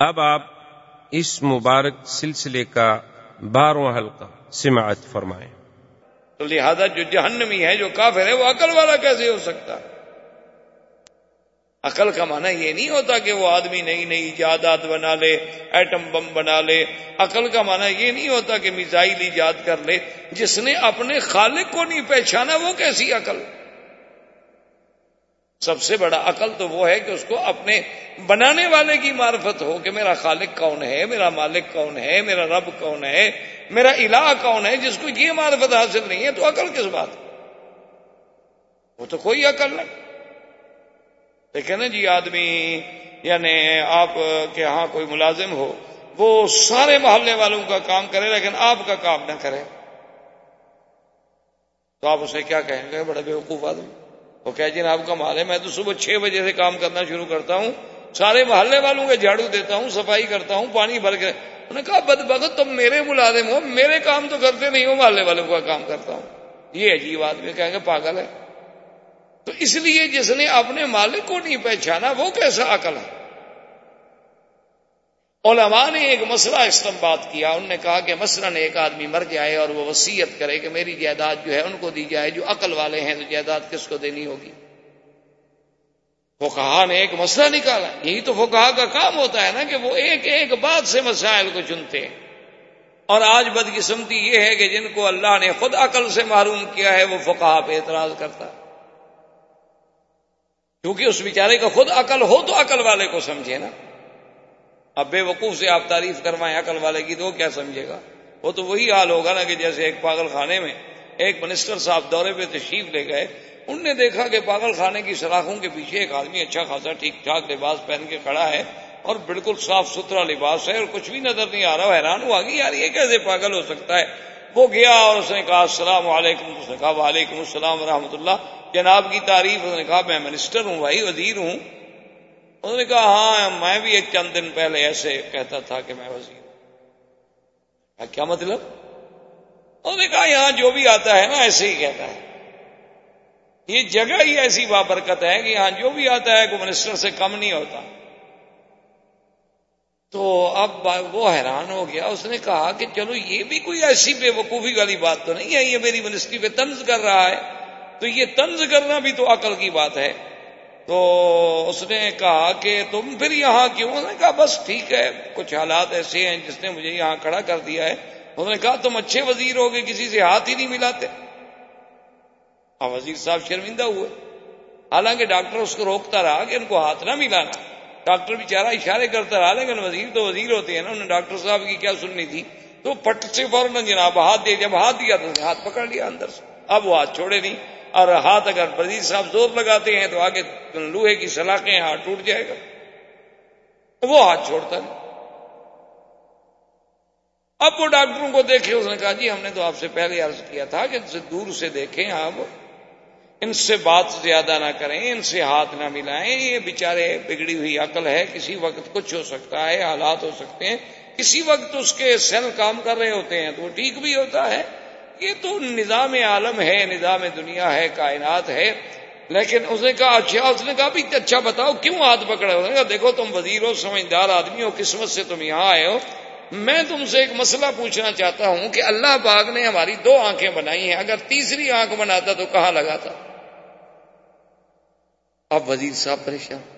اب آپ اس مبارک سلسلے کا بارہواں حلقہ سماعت فرمائیں۔ تو لہذا جو جہنمی ہے، جو کافر ہے، وہ عقل والا کیسے ہو سکتا؟ عقل کا معنی یہ نہیں ہوتا کہ وہ آدمی نئی نئی ایجادات بنا لے، ایٹم بم بنا لے۔ عقل کا معنی یہ نہیں ہوتا کہ میزائل ایجاد کر لے۔ جس نے اپنے خالق کو نہیں پہچانا، وہ کیسی عقل؟ سب سے بڑا عقل تو وہ ہے کہ اس کو اپنے بنانے والے کی معرفت ہو کہ میرا خالق کون ہے، میرا مالک کون ہے، میرا رب کون ہے، میرا الہ کون ہے، جس کو یہ معرفت حاصل نہیں ہے تو عقل کس بات وہ تو کوئی عقل نہیں۔ دیکھیں نا جی آدمی یعنی آپ کے ہاں کوئی ملازم ہو، وہ سارے محلے والوں کا کام کرے لیکن آپ کا کام نہ کرے۔ تو آپ اسے کیا کہیں گے؟ بڑے بیوقوف آدمی۔ وہ کہ جی جناب کا مال ہے، میں تو صبح چھ بجے سے کام کرنا شروع کرتا ہوں، سارے محلے والوں کے جھاڑو دیتا ہوں، صفائی کرتا ہوں، پانی بھر کے۔ انہوں نے کہا بد بخت تم میرے ملازم ہو، میرے کام تو کرتے نہیں ہو، محلے والوں کا کام کرتا ہوں۔ یہ عجیب آدمی کہیں گے پاگل ہے۔ تو اس لیے جس نے اپنے مالک کو نہیں پہچانا، وہ کیسا عقل ہے؟ علماء نے ایک مسئلہ استعمال کیا، انہوں نے کہا کہ مثلاً ایک آدمی مر جائے اور وہ وسیعت کرے کہ میری جائیداد جو ہے ان کو دی جائے، جو عقل والے ہیں تو جائیداد کس کو دینی ہوگی؟ وہ کہا نے ایک مسئلہ نکالا۔ یہی تو وہ کا کام ہوتا ہے نا کہ وہ ایک ایک بات سے مسائل کو چنتے ہیں۔ اور آج بدقسمتی یہ ہے کہ جن کو اللہ نے خود عقل سے معروم کیا ہے، وہ فقہ پہ اعتراض کرتا۔ ہے کیونکہ اس بیچارے کا خود عقل ہو تو عقل والے کو سمجھے نا۔ اب بے وقوف سے آپ تعریف کروائیں عقل والے کی تو وہ کیا سمجھے گا؟ وہ تو وہی حال ہوگا نا کہ جیسے ایک پاگل خانے میں ایک منسٹر صاحب دورے پہ تشریف لے گئے، ان نے دیکھا کہ پاگل خانے کی سلاخوں کے پیچھے ایک آدمی اچھا خاصا ٹھیک ٹھاک لباس پہن کے کھڑا ہے اور بالکل صاف ستھرا لباس ہے اور کچھ بھی نظر نہیں آ رہا حیران ہوا کہ یار یہ کیسے پاگل ہو سکتا ہے؟ وہ گیا اور اس نے کہا، السلام علیکم، اس نے کہا، وعلیکم السلام ورحمۃ اللہ، جناب کی تعریف، اس نے کہا، میں منسٹر ہوں بھائی وزیر ہوں انہوں نے کہا ہاں میں بھی ایک چند دن پہلے ایسے کہتا تھا کہ میں وزیر ہوں۔ کیا مطلب؟ انہوں نے کہا، یہاں جو بھی آتا ہے نا، ایسے ہی کہتا ہے۔ یہ جگہ ہی ایسی بابرکت ہے کہ یہاں جو بھی آتا ہے، کوئی منسٹر سے کم نہیں ہوتا۔ تو اب وہ حیران ہو گیا۔ اس نے کہا کہ چلو، یہ بھی کوئی ایسی بے وقوفی والی بات تو نہیں ہے۔ یہ میری منسٹری پہ طنز کر رہا ہے۔ تو یہ طنز کرنا بھی تو عقل کی بات ہے۔ تو اس نے کہا کہ تم پھر یہاں کیوں؟ نے کہا، بس ٹھیک ہے، کچھ حالات ایسے ہیں جس نے مجھے یہاں کھڑا کر دیا ہے۔ انہوں نے کہا، تم اچھے وزیر ہو گے، کسی سے ہاتھ ہی نہیں ملاتے۔ ہاں وزیر صاحب شرمندہ ہوئے۔ حالانکہ ڈاکٹر اس کو روکتا رہا کہ ان کو ہاتھ نہ ملانا۔ ڈاکٹر بیچارہ اشارے کرتا رہا، لیکن وزیر تو وزیر ہوتے ہیں نا، انہوں نے ڈاکٹر صاحب کی کیا سننی تھی؟ تو پٹ سے فوراً جناب، ہاتھ دے جب ہاتھ دیا تو ہاتھ پکڑ لیا اندر سے۔ اب وہ ہاتھ چھوڑے نہیں۔ اور ہاتھ اگر وزیر صاحب زور لگاتے ہیں تو آگے لوہے کی سلاخیں ہاتھ ٹوٹ جائے گا۔ وہ ہاتھ چھوڑتا نہیں۔ اب وہ ڈاکٹروں کو دیکھے، اس نے کہا جی ہم نے تو آپ سے پہلے عرض کیا تھا کہ ان سے دور سے دیکھیں آپ۔ ان سے بات زیادہ نہ کریں، ان سے ہاتھ نہ ملائیں۔ یہ بیچارے بگڑی ہوئی عقل ہے، کسی وقت کچھ ہو سکتا ہے، حالات ہو سکتے ہیں۔ کسی وقت اس کے سیل کام کر رہے ہوتے ہیں تو وہ ٹھیک بھی ہوتا ہے۔ یہ تو نظام عالم ہے، نظام دنیا ہے، کائنات ہے، لیکن اس نے کہا اچھا اس نے کہا بھی اچھا بتاؤ، کیوں ہاتھ پکڑے؟ نے کہا، دیکھو، تم وزیر ہو، سمجھدار آدمی ہو، قسمت سے تم یہاں آئے ہو۔ میں تم سے ایک مسئلہ پوچھنا چاہتا ہوں کہ اللہ باغ نے ہماری دو آنکھیں بنائی ہیں۔ اگر تیسری آنکھ بناتا تو کہاں لگاتا؟ اب وزیر صاحب پریشان۔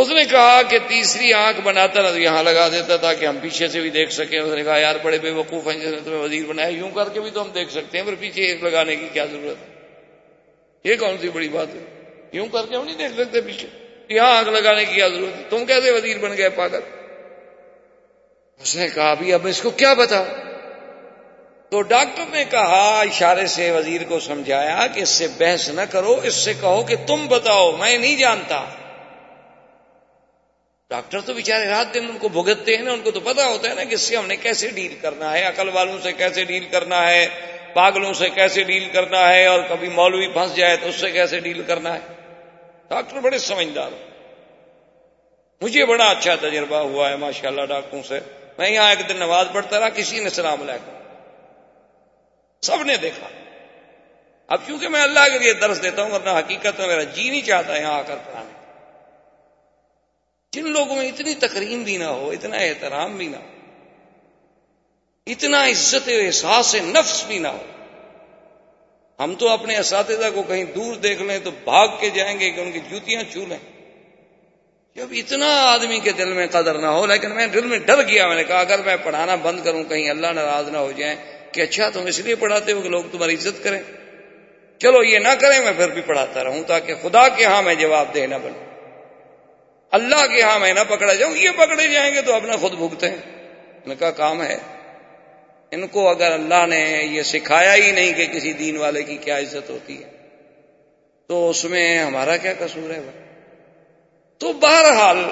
اس نے کہا کہ تیسری آنکھ بناتا نا تو یہاں لگا دیتا تھا کہ ہم پیچھے سے بھی دیکھ سکیں۔ اس نے کہا، یار بڑے بے وقوف ہیں جس نے تمہیں وزیر بنایا، یوں کر کے بھی تو ہم دیکھ سکتے ہیں، پر پیچھے ایک لگانے کی کیا ضرورت؟ ہے یہ کون سی بڑی بات ہے؟ یوں کر کے ہم نہیں دیکھ سکتے پیچھے۔ یہاں آنکھ لگانے کی کیا ضرورت ہے؟ تم کیسے وزیر بن گئے، پاگل؟ اس نے کہا بھی اب اس کو کیا بتاؤ تو ڈاکٹر نے کہا، اشارے سے وزیر کو سمجھایا کہ اس سے بحث نہ کرو، اس سے کہو کہ تم بتاؤ، میں نہیں جانتا۔ ڈاکٹر تو بیچارے رات دن ان کو بھگتتے ہیں نا، ان کو تو پتا ہوتا ہے نا کہ اس سے ہم نے کیسے ڈیل کرنا ہے، عقل والوں سے کیسے ڈیل کرنا ہے، پاگلوں سے کیسے ڈیل کرنا ہے، اور کبھی مولوی پھنس جائے تو اس سے کیسے ڈیل کرنا ہے۔ ڈاکٹر بڑے سمجھدار مجھے بڑا اچھا تجربہ ہوا ہے ماشاء اللہ ڈاکٹروں سے۔ میں یہاں ایک دن نماز پڑھتا رہا، کسی نے سلام علیکم۔ سب نے دیکھا۔ اب چونکہ میں اللہ کے لیے درس دیتا ہوں، ورنہ حقیقت میں میرا جی نہیں چاہتا یہاں آ کر پڑھانے۔ جن لوگوں میں اتنی تقریم بھی نہ ہو، اتنا احترام بھی نہ ہو، اتنا عزت و احساس نفس بھی نہ ہو۔ ہم تو اپنے اساتذہ کو کہیں دور دیکھ لیں تو بھاگ کے جائیں گے کہ ان کی جوتیاں چھو لیں۔ جب اتنا آدمی کے دل میں قدر نہ ہو، لیکن میں دل میں ڈر گیا، میں نے کہا اگر میں پڑھانا بند کروں، کہیں اللہ ناراض نہ ہو جائیں کہ اچھا تم اس لیے پڑھاتے ہو کہ لوگ تمہاری عزت کریں۔ چلو یہ نہ کریں، میں پھر بھی پڑھاتا رہوں تاکہ خدا کے ہاں میں جواب دے نہ بنوں۔ اللہ کے ہاں میں نہ پکڑا جاؤں، یہ پکڑے جائیں گے تو اپنا خود بھگتے ہیں۔ ان کا کام ہے۔ ان کو اگر اللہ نے یہ سکھایا ہی نہیں کہ کسی دین والے کی کیا عزت ہوتی ہے، تو اس میں ہمارا کیا قصور ہے؟ تو بہرحال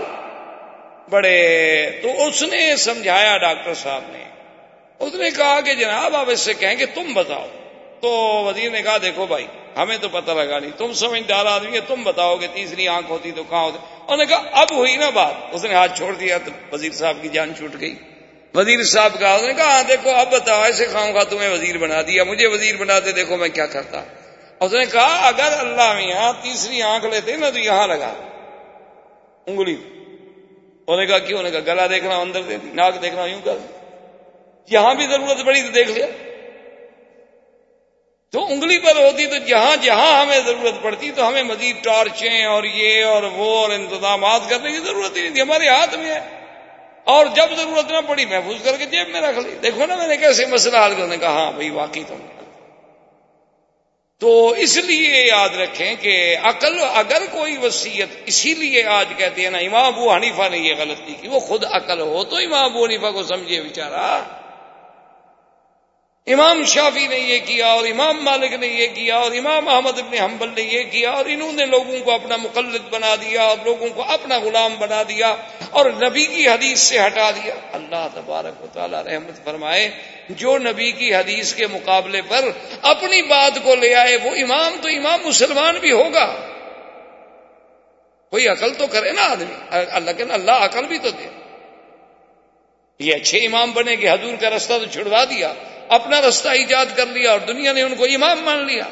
بڑے، تو اس نے سمجھایا ڈاکٹر صاحب نے۔ اس نے کہا کہ جناب آپ اس سے کہیں کہ تم بتاؤ۔ تو وزیر نے کہا، دیکھو بھائی، ہمیں تو پتہ لگا نہیں، تم سمجھدار آدمی ہے تم بتاؤ کہ تیسری آنکھ ہوتی تو کہاں ہوتی۔ انہوں نے کہا، اب ہوئی نا بات۔ اس نے ہاتھ چھوڑ دیا تو وزیر صاحب کی جان چھوٹ گئی۔ وزیر صاحب کا اس نے کہا ہاں دیکھو، اب بتاؤ، ایسے کھاؤں گا تمہیں وزیر بنا دیا، مجھے وزیر بنا دے، دیکھو میں کیا کرتا۔ اس نے کہا، اگر اللہ میاں تیسری آنکھ لیتے نا تو یہاں لگا۔ انگلی۔ انہوں نے کہا، کیوں؟ نے کہا، گلا دیکھنا، اندر دے ناک دیکھنا، یوں کر۔ یہاں بھی ضرورت پڑی تو دیکھ لیا۔ تو انگلی پر ہوتی تو جہاں جہاں ہمیں ضرورت پڑتی تو ہمیں مزید ٹارچیں اور یہ اور وہ اور انتظامات کرنے کی ضرورت ہی نہیں تھی، ہمارے ہاتھ میں ہے۔ اور جب ضرورت نہ پڑی محفوظ کر کے جیب میں رکھ لی۔ دیکھو نا میں نے کیسے مسئلہ حل کرنے کہا ہاں بھائی واقعی تم تو اس لیے یاد رکھیں کہ عقل اگر کوئی وصیت اسی لیے آج کہتے ہیں نا، امام ابو حنیفہ نے یہ غلطی کی، وہ خود عقل ہو تو امام ابو حنیفہ کو سمجھے بیچارہ۔ امام شافی نے یہ کیا اور امام مالک نے یہ کیا اور امام احمد ابن حنبل نے یہ کیا اور انہوں نے لوگوں کو اپنا مقلد بنا دیا اور لوگوں کو اپنا غلام بنا دیا اور نبی کی حدیث سے ہٹا دیا۔ اللہ تبارک و تعالی رحمت فرمائے، جو نبی کی حدیث کے مقابلے پر اپنی بات کو لے آئے، وہ امام تو امام مسلمان بھی ہوگا۔ کوئی عقل تو کرے نا آدمی۔ اللہ اللہ عقل بھی تو دے۔ یہ اچھے امام بنے کہ حضور کا رستہ تو چھڑوا دیا۔ اپنا رستہ ایجاد کر لیا اور دنیا نے ان کو امام مان لیا۔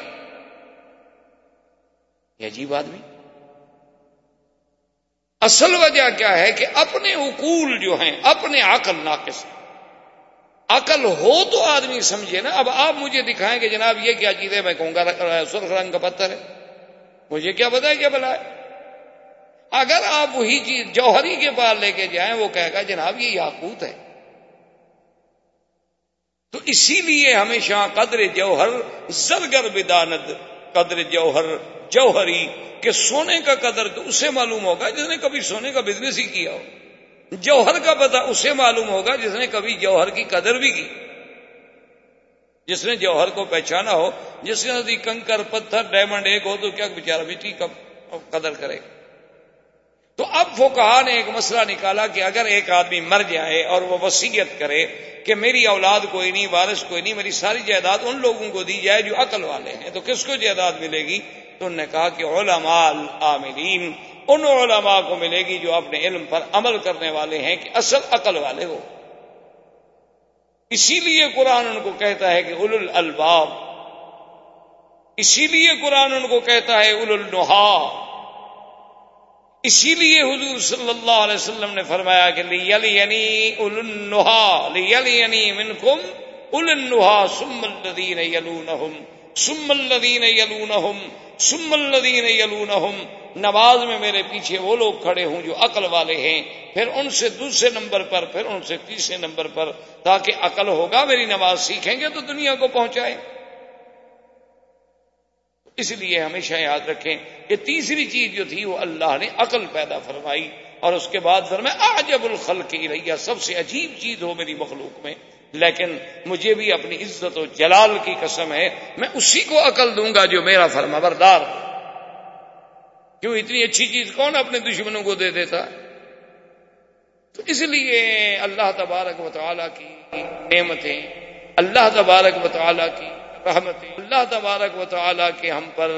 یہ عجیب آدمی۔ اصل وجہ کیا ہے کہ اپنے اقول جو ہیں، اپنے عقل ناقص۔ عقل ہو تو آدمی سمجھے نا۔ اب آپ مجھے دکھائیں کہ جناب یہ کیا چیز ہے؟ میں کہوں گا، سرخ رنگ کا پتھر ہے۔ مجھے کیا پتا ہے کیا بلا ہے؟ اگر آپ وہی چیز جوہری کے پاس لے کے جائیں، وہ کہے گا جناب یہ یاقوت ہے۔ تو اسی لیے ہمیشہ قدر جوہر، زرگر بدانت قدر جوہر، جوہری، کہ سونے کا قدر تو اسے معلوم ہوگا جس نے کبھی سونے کا بزنس ہی کیا ہو۔ جوہر کا پتا اسے معلوم ہوگا جس نے کبھی جوہر کی قدر بھی کی۔ جس نے جوہر کو پہچانا ہو، جس نے کنکر، پتھر ڈائمنڈ ایک ہو تو کیا بےچارا مٹی کا قدر کرے گا؟ تو اب وہ کہا نے ایک مسئلہ نکالا کہ اگر ایک آدمی مر جائے اور وہ وسیعت کرے کہ میری اولاد کوئی نہیں، وارث کوئی نہیں، میری ساری جائیداد ان لوگوں کو دی جائے جو عقل والے ہیں، تو کس کو جائیداد ملے گی؟ تو انہوں نے کہا کہ علماء العاملین، ان علماء کو ملے گی جو اپنے علم پر عمل کرنے والے ہیں کہ اصل عقل والے ہو۔ اسی لیے قرآن ان کو کہتا ہے کہ اول الباب اسی لیے قرآن ان کو کہتا ہے اول النحا اسی لیے حضور صلی اللہ علیہ وسلم نے فرمایا کہ من کم النحا سم الدین یلونہم سم الدین یلونہم سم الدین یلونہم۔ نماز میں میرے پیچھے وہ لوگ کھڑے ہوں جو عقل والے ہیں، پھر ان سے دوسرے نمبر پر، پھر ان سے تیسرے نمبر پر، تاکہ عقل ہوگا، میری نماز سیکھیں گے تو دنیا کو پہنچائے اس لیے ہمیشہ یاد رکھیں کہ تیسری چیز جو تھی وہ اللہ نے عقل پیدا فرمائی اور اس کے بعد فرمایا آجب الخل کی رہی سب سے عجیب چیز ہو میری مخلوق میں۔ لیکن مجھے بھی اپنی عزت و جلال کی قسم ہے، میں اسی کو عقل دوں گا جو میرا فرما بردار کیوں اتنی اچھی چیز کون اپنے دشمنوں کو دے دیتا؟ تو اس لیے اللہ تبارک و تعالیٰ کی نعمتیں، اللہ تبارک و تعالیٰ کی رحمت اللہ تبارک و تعالیٰ کے ہم پر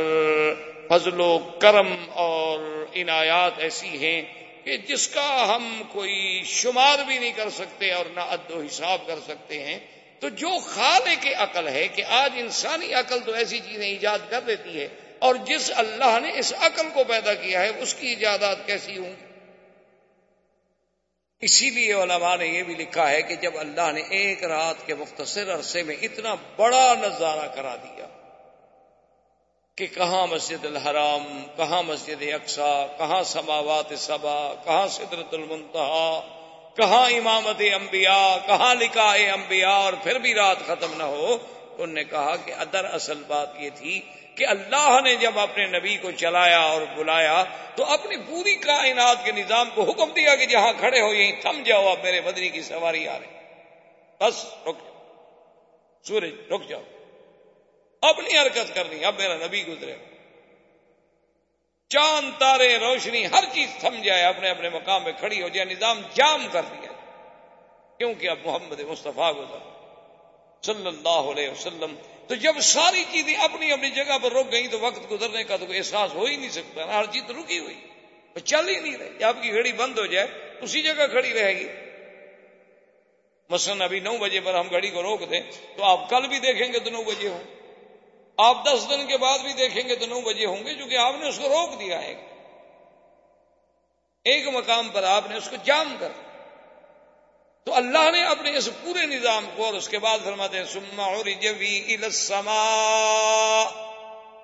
فضل و کرم اور عنایات ایسی ہیں کہ جس کا ہم کوئی شمار بھی نہیں کر سکتے اور نہ عد و حساب کر سکتے ہیں۔ تو جو خالے کے عقل ہے کہ آج انسانی عقل تو ایسی چیزیں ایجاد کر دیتی ہے اور جس اللہ نے اس عقل کو پیدا کیا ہے، اس کی ایجادات کیسی ہوں؟ اسی لیے علماء نے یہ بھی لکھا ہے کہ جب اللہ نے ایک رات کے مختصر عرصے میں اتنا بڑا نظارہ کرا دیا کہ کہاں مسجد الحرام، کہاں مسجد اقسا کہاں سماوات سبا، کہاں سدرت المنتہا، کہاں امامت انبیاء، کہاں لکھا انبیاء اور پھر بھی رات ختم نہ ہو، انہوں نے کہا کہ ادر اصل بات یہ تھی کہ اللہ نے جب اپنے نبی کو چلایا اور بلایا تو اپنی پوری کائنات کے نظام کو حکم دیا کہ جہاں کھڑے ہو یہیں تھم جاؤ اب میرے بدنی کی سواری آ رہی بس رک جاؤ۔ سورج، رک جاؤ۔ اپنی حرکت کرنی، اب میرا نبی گزرے۔ چاند، تارے، روشنی، ہر چیز تھم جائے، اپنے اپنے مقام پہ کھڑی ہو جائے، نظام جام کر دیا۔ کیونکہ اب محمد مصطفیٰ گزر صلی اللہ علیہ وسلم، تو جب ساری چیزیں اپنی اپنی جگہ پر رک گئی تو وقت گزرنے کا تو احساس ہو ہی نہیں سکتا، ہر چیز رکی ہوئی چل ہی نہیں رہی۔ آپ کی گھڑی بند ہو جائے، اسی جگہ کھڑی رہے گی۔ مثلاً ابھی نو بجے پر ہم گھڑی کو روک دیں تو آپ کل بھی دیکھیں گے تو نو بجے ہوں۔ آپ دس دن کے بعد بھی دیکھیں گے تو نو بجے ہوں گے کیونکہ آپ نے اس کو روک دیا ہے۔ ایک مقام پر آپ نے اس کو جام کر تو اللہ نے اپنے اس پورے نظام کو اور اس کے بعد فرماتے ہیں سما اور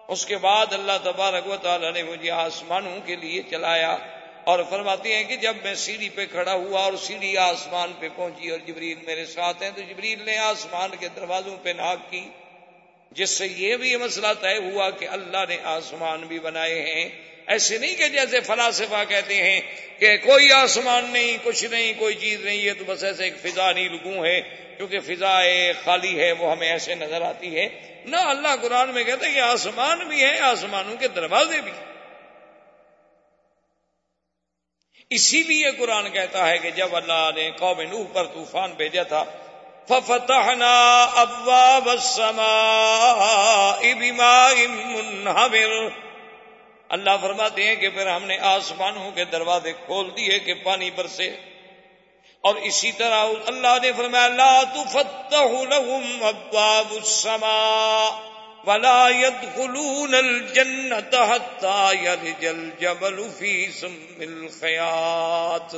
اس کے بعد اللہ تبارک و تعالیٰ نے مجھے آسمانوں کے لیے چلایا اور فرماتے ہیں کہ جب میں سیڑھی پہ کھڑا ہوا اور سیڑھی آسمان پہ پہنچی اور جبریل میرے ساتھ ہیں، تو جبریل نے آسمان کے دروازوں پہ ناک کی، جس سے یہ بھی مسئلہ طے ہوا کہ اللہ نے آسمان بھی بنائے ہیں۔ ایسے نہیں کہ جیسے فلاسفہ کہتے ہیں کہ کوئی آسمان نہیں، کچھ نہیں، کوئی چیز نہیں، یہ تو بس ایسے ایک فضا نہیں، لگوں ہے کیونکہ فضا خالی ہے، وہ ہمیں ایسے نظر آتی ہے۔ نہ اللہ قرآن میں کہتے ہیں کہ آسمان بھی ہے آسمانوں کے دروازے بھی۔ اسی لیے قرآن کہتا ہے کہ جب اللہ نے قوم نوح پر طوفان بھیجا تھا، ففتحنا ابواب السماء بماء منهمر۔ اللہ فرماتے ہیں کہ پھر ہم نے آسمانوں کے دروازے کھول دیے کہ پانی برسے۔ اور اسی طرح اللہ نے فرمایا، لا تفتح لهم ابواب السماء ولا يدخلون الجنة حتى يلج الجبل في سم الخياط۔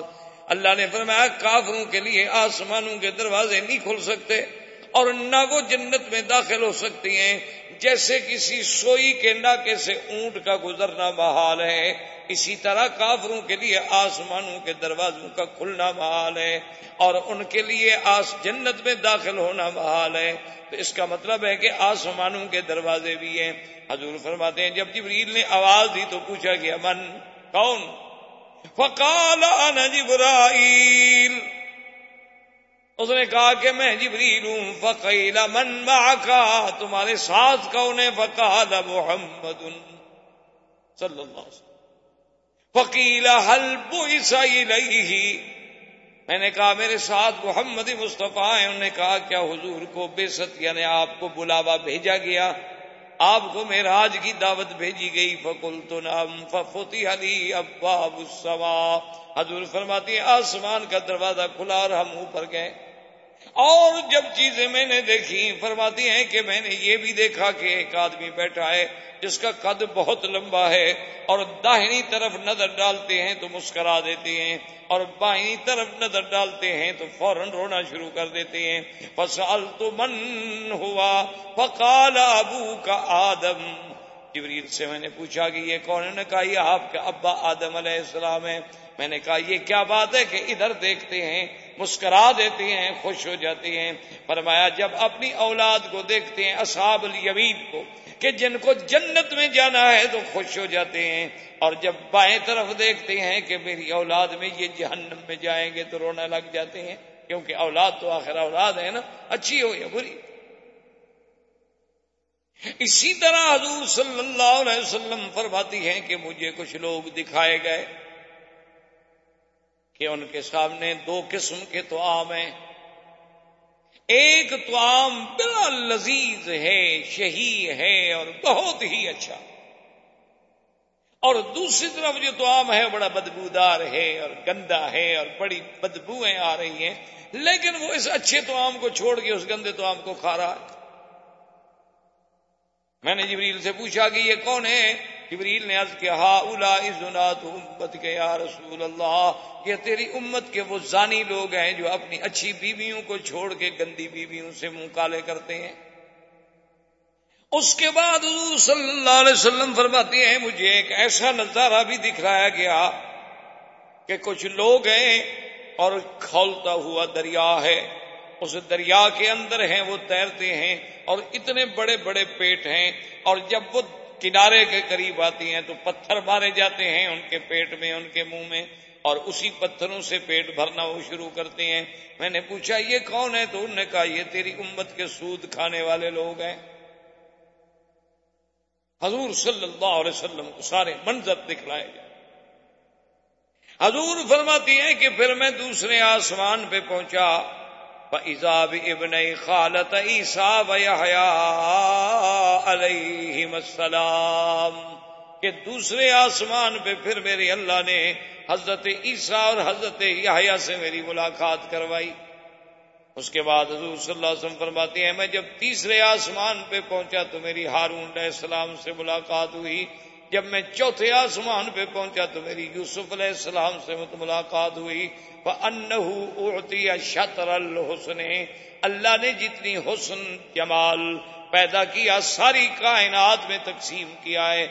اللہ نے فرمایا، کافروں کے لیے آسمانوں کے دروازے نہیں کھل سکتے۔ اور نہ وہ جنت میں داخل ہو سکتی ہیں۔ جیسے کسی سوئی کے ناکے سے اونٹ کا گزرنا محال ہے، اسی طرح کافروں کے لیے آسمانوں کے دروازوں کا کھلنا محال ہے اور ان کے لیے آس جنت میں داخل ہونا محال ہے۔ تو اس کا مطلب ہے کہ آسمانوں کے دروازے بھی ہیں۔ حضور فرماتے ہیں، جب جبریل نے آواز دی تو پوچھا گیا، من؟ کون؟ فقال انا جبرائیل۔ اس نے کہا کہ میں جبریل ہوں، فقیل من معکا تمہارے ساتھ کون ہے؟ فقال محمد صلی اللہ علیہ وسلم۔ فقیل حل بوئس میں نے کہا میرے ساتھ محمد مصطفیٰ ہیں۔ انہوں نے کہا کیا حضور کو بے ست یعنی آپ کو بلاوا بھیجا گیا؟ آپ کو میراج کی دعوت بھیجی گئی۔ فکل تو نام ففوتی علی اباب السما حضور فرماتی آسمان کا دروازہ کھلا اور ہم اوپر گئے۔ اور جب چیزیں میں نے دیکھی، فرماتی ہیں کہ میں نے یہ بھی دیکھا کہ ایک آدمی بیٹھا ہے جس کا قد بہت لمبا ہے اور داہنی طرف نظر ڈالتے ہیں تو مسکرا دیتے ہیں اور بائیں طرف نظر ڈالتے ہیں تو فوراً رونا شروع کر دیتے ہیں۔ فسال تو من ہوا، فقال ابو کا آدم۔ جبریل سے میں نے پوچھا کہ یہ کون نے کہا، یہ آپ کا ابا آدم علیہ السلام ہے میں نے کہا، یہ کیا بات ہے کہ ادھر دیکھتے ہیں مسکرا دیتے ہیں، خوش ہو جاتے ہیں۔ فرمایا، جب اپنی اولاد کو دیکھتے ہیں، اصحاب الیمین کو، کہ جن کو جنت میں جانا ہے تو خوش ہو جاتے ہیں۔ اور جب بائیں طرف دیکھتے ہیں کہ میری اولاد میں یہ جہنم میں جائیں گے تو رونا لگ جاتے ہیں۔ کیونکہ اولاد تو آخر اولاد ہے نا، اچھی ہو یا بری۔ اسی طرح حضور صلی اللہ علیہ وسلم فرماتی ہیں کہ مجھے کچھ لوگ دکھائے گئے۔ کہ ان کے سامنے دو قسم کے تو عام ہیں۔ ایک تو عام بلا لذیذ ہے، شہی ہے اور بہت ہی اچھا۔ اور دوسری طرف جو تو عام ہے بڑا بدبودار ہے اور گندا ہے اور بڑی بدبویں آ رہی ہیں۔ لیکن وہ اس اچھے تو آم کو چھوڑ کے اس گندے تو آم کو کھا رہا ہے۔ میں نے جبریل سے پوچھا کہ یہ کون ہے؟ جبریل نے عرض کیا ہا الا ازنات امت کے یا رسول اللہ، یہ تیری امت کے وہ زانی لوگ ہیں جو اپنی اچھی بیویوں کو چھوڑ کے گندی بیویوں سے منہ کالے کرتے ہیں۔ اس کے بعد حضور صلی اللہ علیہ وسلم فرماتے ہیں، مجھے ایک ایسا نظارہ بھی دکھلایا گیا کہ کچھ لوگ ہیں اور کھولتا ہوا دریا ہے۔ اس دریا کے اندر ہیں، وہ تیرتے ہیں اور اتنے بڑے بڑے پیٹ ہیں اور جب وہ کنارے کے قریب آتی ہیں تو پتھر مارے جاتے ہیں ان کے پیٹ میں، ان کے منہ میں، اور اسی پتھروں سے پیٹ بھرنا وہ شروع کرتے ہیں۔ میں نے پوچھا، یہ کون ہے؟ تو انہوں نے کہا، یہ تیری امت کے سود کھانے والے لوگ ہیں۔ حضور صلی اللہ علیہ وسلم کو سارے منظر دکھلائے جائے حضور فرماتی ہیں کہ پھر میں دوسرے آسمان پہ پہنچا۔ ایزاب ابن خالت عیسا ویا علیہ السلام کہ دوسرے آسمان پہ پھر میرے اللہ نے حضرت عیسیٰ اور حضرت یحییٰ سے میری ملاقات کروائی۔ اس کے بعد حضور صلی اللہ علیہ وسلم فرماتے ہیں، میں جب تیسرے آسمان پہ پہنچا تو میری ہارون علیہ السلام سے ملاقات ہوئی۔ جب میں چوتھے آسمان پہ پہنچا تو میری یوسف علیہ السلام سے ملاقات ہوئی۔ وہ انتی شطر الحسن۔ اللہ نے جتنی حسن جمال پیدا کیا، ساری کائنات میں تقسیم کیا ہے۔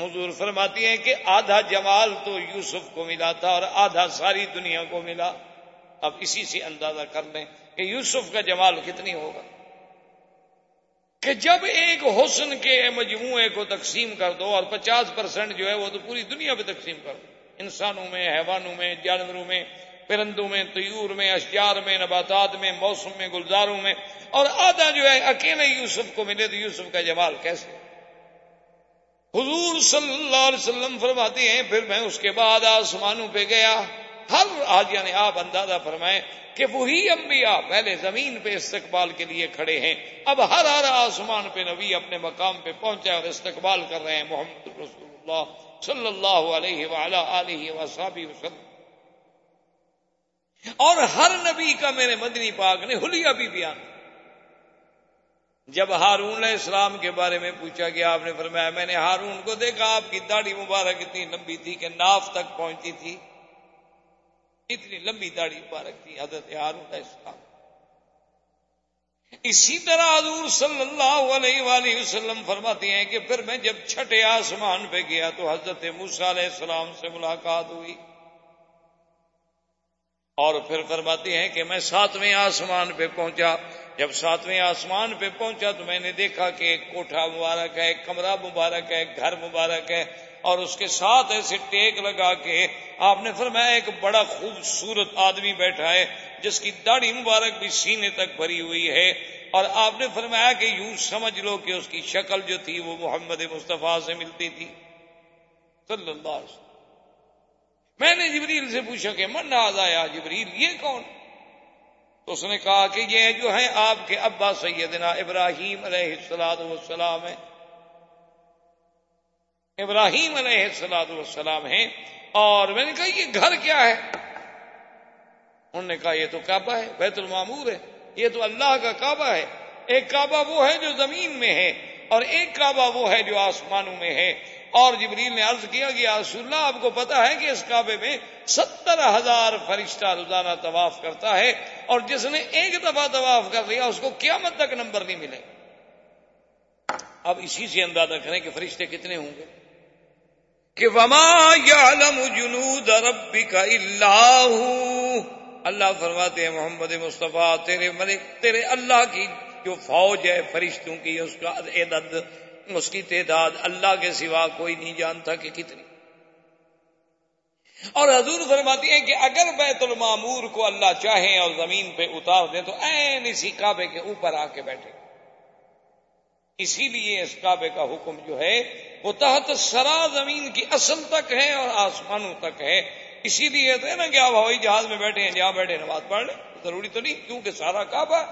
حضور فرماتی ہیں کہ آدھا جمال تو یوسف کو ملا تھا اور آدھا ساری دنیا کو ملا۔ اب اسی سے اندازہ کر لیں کہ یوسف کا جمال کتنی ہوگا۔ کہ جب ایک حسن کے مجموعے کو تقسیم کر دو اور پچاس پرسینٹ جو ہے وہ تو پوری دنیا پہ تقسیم کر دو۔ انسانوں میں، حیوانوں میں، جانوروں میں، پرندوں میں، طیور میں، اشجار میں، نباتات میں، موسم میں، گلزاروں میں۔ اور آدھا جو ہے، اکیلے یوسف کو ملے تو یوسف کا جمال کیسے؟ حضور صلی اللہ علیہ وسلم فرماتے ہیں، پھر میں اس کے بعد آسمانوں پہ گیا۔ ہر آج یعنی آپ اندازہ فرمائیں کہ وہی انبیاء پہلے زمین پہ استقبال کے لیے کھڑے ہیں، اب ہر ہر آسمان پہ نبی اپنے مقام پہ پہنچے اور استقبال کر رہے ہیں۔ محمد رسول اللہ صلی اللہ علیہ علیہ وسلم۔ اور ہر نبی کا میرے مدنی پاک نے حلیہ بھی بیان۔ جب ہارون علیہ السلام کے بارے میں پوچھا گیا، آپ نے فرمایا، میں نے ہارون کو دیکھا، آپ کی داڑھی مبارک اتنی لمبی تھی کہ ناف تک پہنچی تھی۔ اتنی لمبی داڑھی مبارک تھی، حضرت ہارون علیہ السلام۔ اسی طرح حضور صلی اللہ علیہ وآلہ وسلم فرماتے ہیں کہ پھر میں جب چھٹے آسمان پہ گیا تو حضرت موسا علیہ السلام سے ملاقات ہوئی۔ اور پھر فرماتے ہیں کہ میں ساتویں آسمان پہ پہنچا۔ جب ساتویں آسمان پہ پہنچا تو میں نے دیکھا کہ ایک کوٹھا مبارک ہے، ایک کمرہ مبارک ہے، ایک گھر مبارک ہے۔ اور اس کے ساتھ ایسے ٹیک لگا کے آپ نے فرمایا ایک بڑا خوبصورت آدمی بیٹھا ہے جس کی داڑھی مبارک بھی سینے تک بھری ہوئی ہے اور آپ نے فرمایا کہ یوں سمجھ لو کہ اس کی شکل جو تھی وہ محمد مصطفیٰ سے ملتی تھی۔ صلی اللہ علیہ وسلم۔ میں نے جبریل سے پوچھا کہ من آیا جبریل، یہ کون؟ تو اس نے کہا کہ یہ جو ہے آپ کے ابا سیدنا ابراہیم علیہ السلام والسلام ہے ابراہیم علیہ السلاد والسلام ہیں اور میں نے کہا یہ گھر کیا ہے؟ انہوں نے کہا یہ تو کعبہ ہے، بیت المامور ہے، یہ تو اللہ کا کعبہ ہے۔ ایک کعبہ وہ ہے جو زمین میں ہے اور ایک کعبہ وہ ہے جو آسمانوں میں ہے۔ اور جبریل نے عرض کیا کہ رسول اللہ، آپ کو پتا ہے کہ اس کعبے میں ستر ہزار فرشتہ روزانہ طواف کرتا ہے اور جس نے ایک دفعہ طواف کر لیا، اس کو قیامت تک نمبر نہیں ملے۔ اب اسی سے اندازہ کریں کہ فرشتے کتنے ہوں گے۔ کہ وما جنود ربک اللہ اللہ فرماتے ہیں، محمد مصطفیٰ، تیرے ملک، تیرے اللہ کی جو فوج ہے، فرشتوں کی، اس کا عدد، اس کی تعداد، اللہ کے سوا کوئی نہیں جانتا کہ کتنی۔ اور حضور فرماتی ہیں کہ اگر بیت المامور کو اللہ چاہیں اور زمین پہ اتار دیں تو این اسی کعبے کے اوپر آ کے بیٹھے۔ اسی لیے اس کعبے کا حکم جو ہے وہ تحت سرا زمین کی اصل تک ہے اور آسمانوں تک ہے۔ اسی لیے تو ہے نا کہ آپ ہوائی جہاز میں بیٹھے ہیں، جہاں بیٹھے نماز پڑھ لیں ضروری تو نہیں، کیونکہ سارا کعبہ۔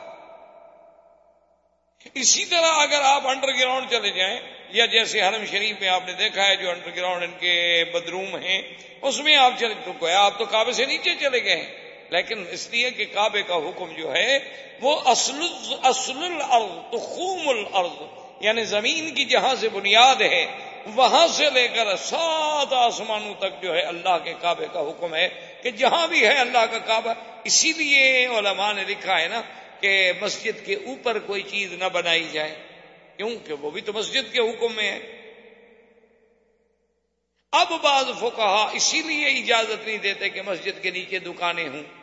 اسی طرح اگر آپ انڈر گراؤنڈ چلے جائیں، یا جیسے حرم شریف میں آپ نے دیکھا ہے، جو انڈر گراؤنڈ ان کے بدروم ہیں، اس میں آپ چلے تو گیا آپ تو کعبے سے نیچے چلے گئے ہیں۔ لیکن اس لیے کہ کعبے کا حکم جو ہے وہ اصل اصل الارض، تخوم الارض یعنی زمین کی جہاں سے بنیاد ہے، وہاں سے لے کر سات آسمانوں تک جو ہے اللہ کے کعبے کا حکم ہے کہ جہاں بھی ہے اللہ کا کعبہ۔ اسی لیے علماء نے لکھا ہے نا کہ مسجد کے اوپر کوئی چیز نہ بنائی جائے کیوں کہ وہ بھی تو مسجد کے حکم میں ہے۔ اب بعض فکہ اسی لیے اجازت نہیں دیتے کہ مسجد کے نیچے دکانیں ہوں۔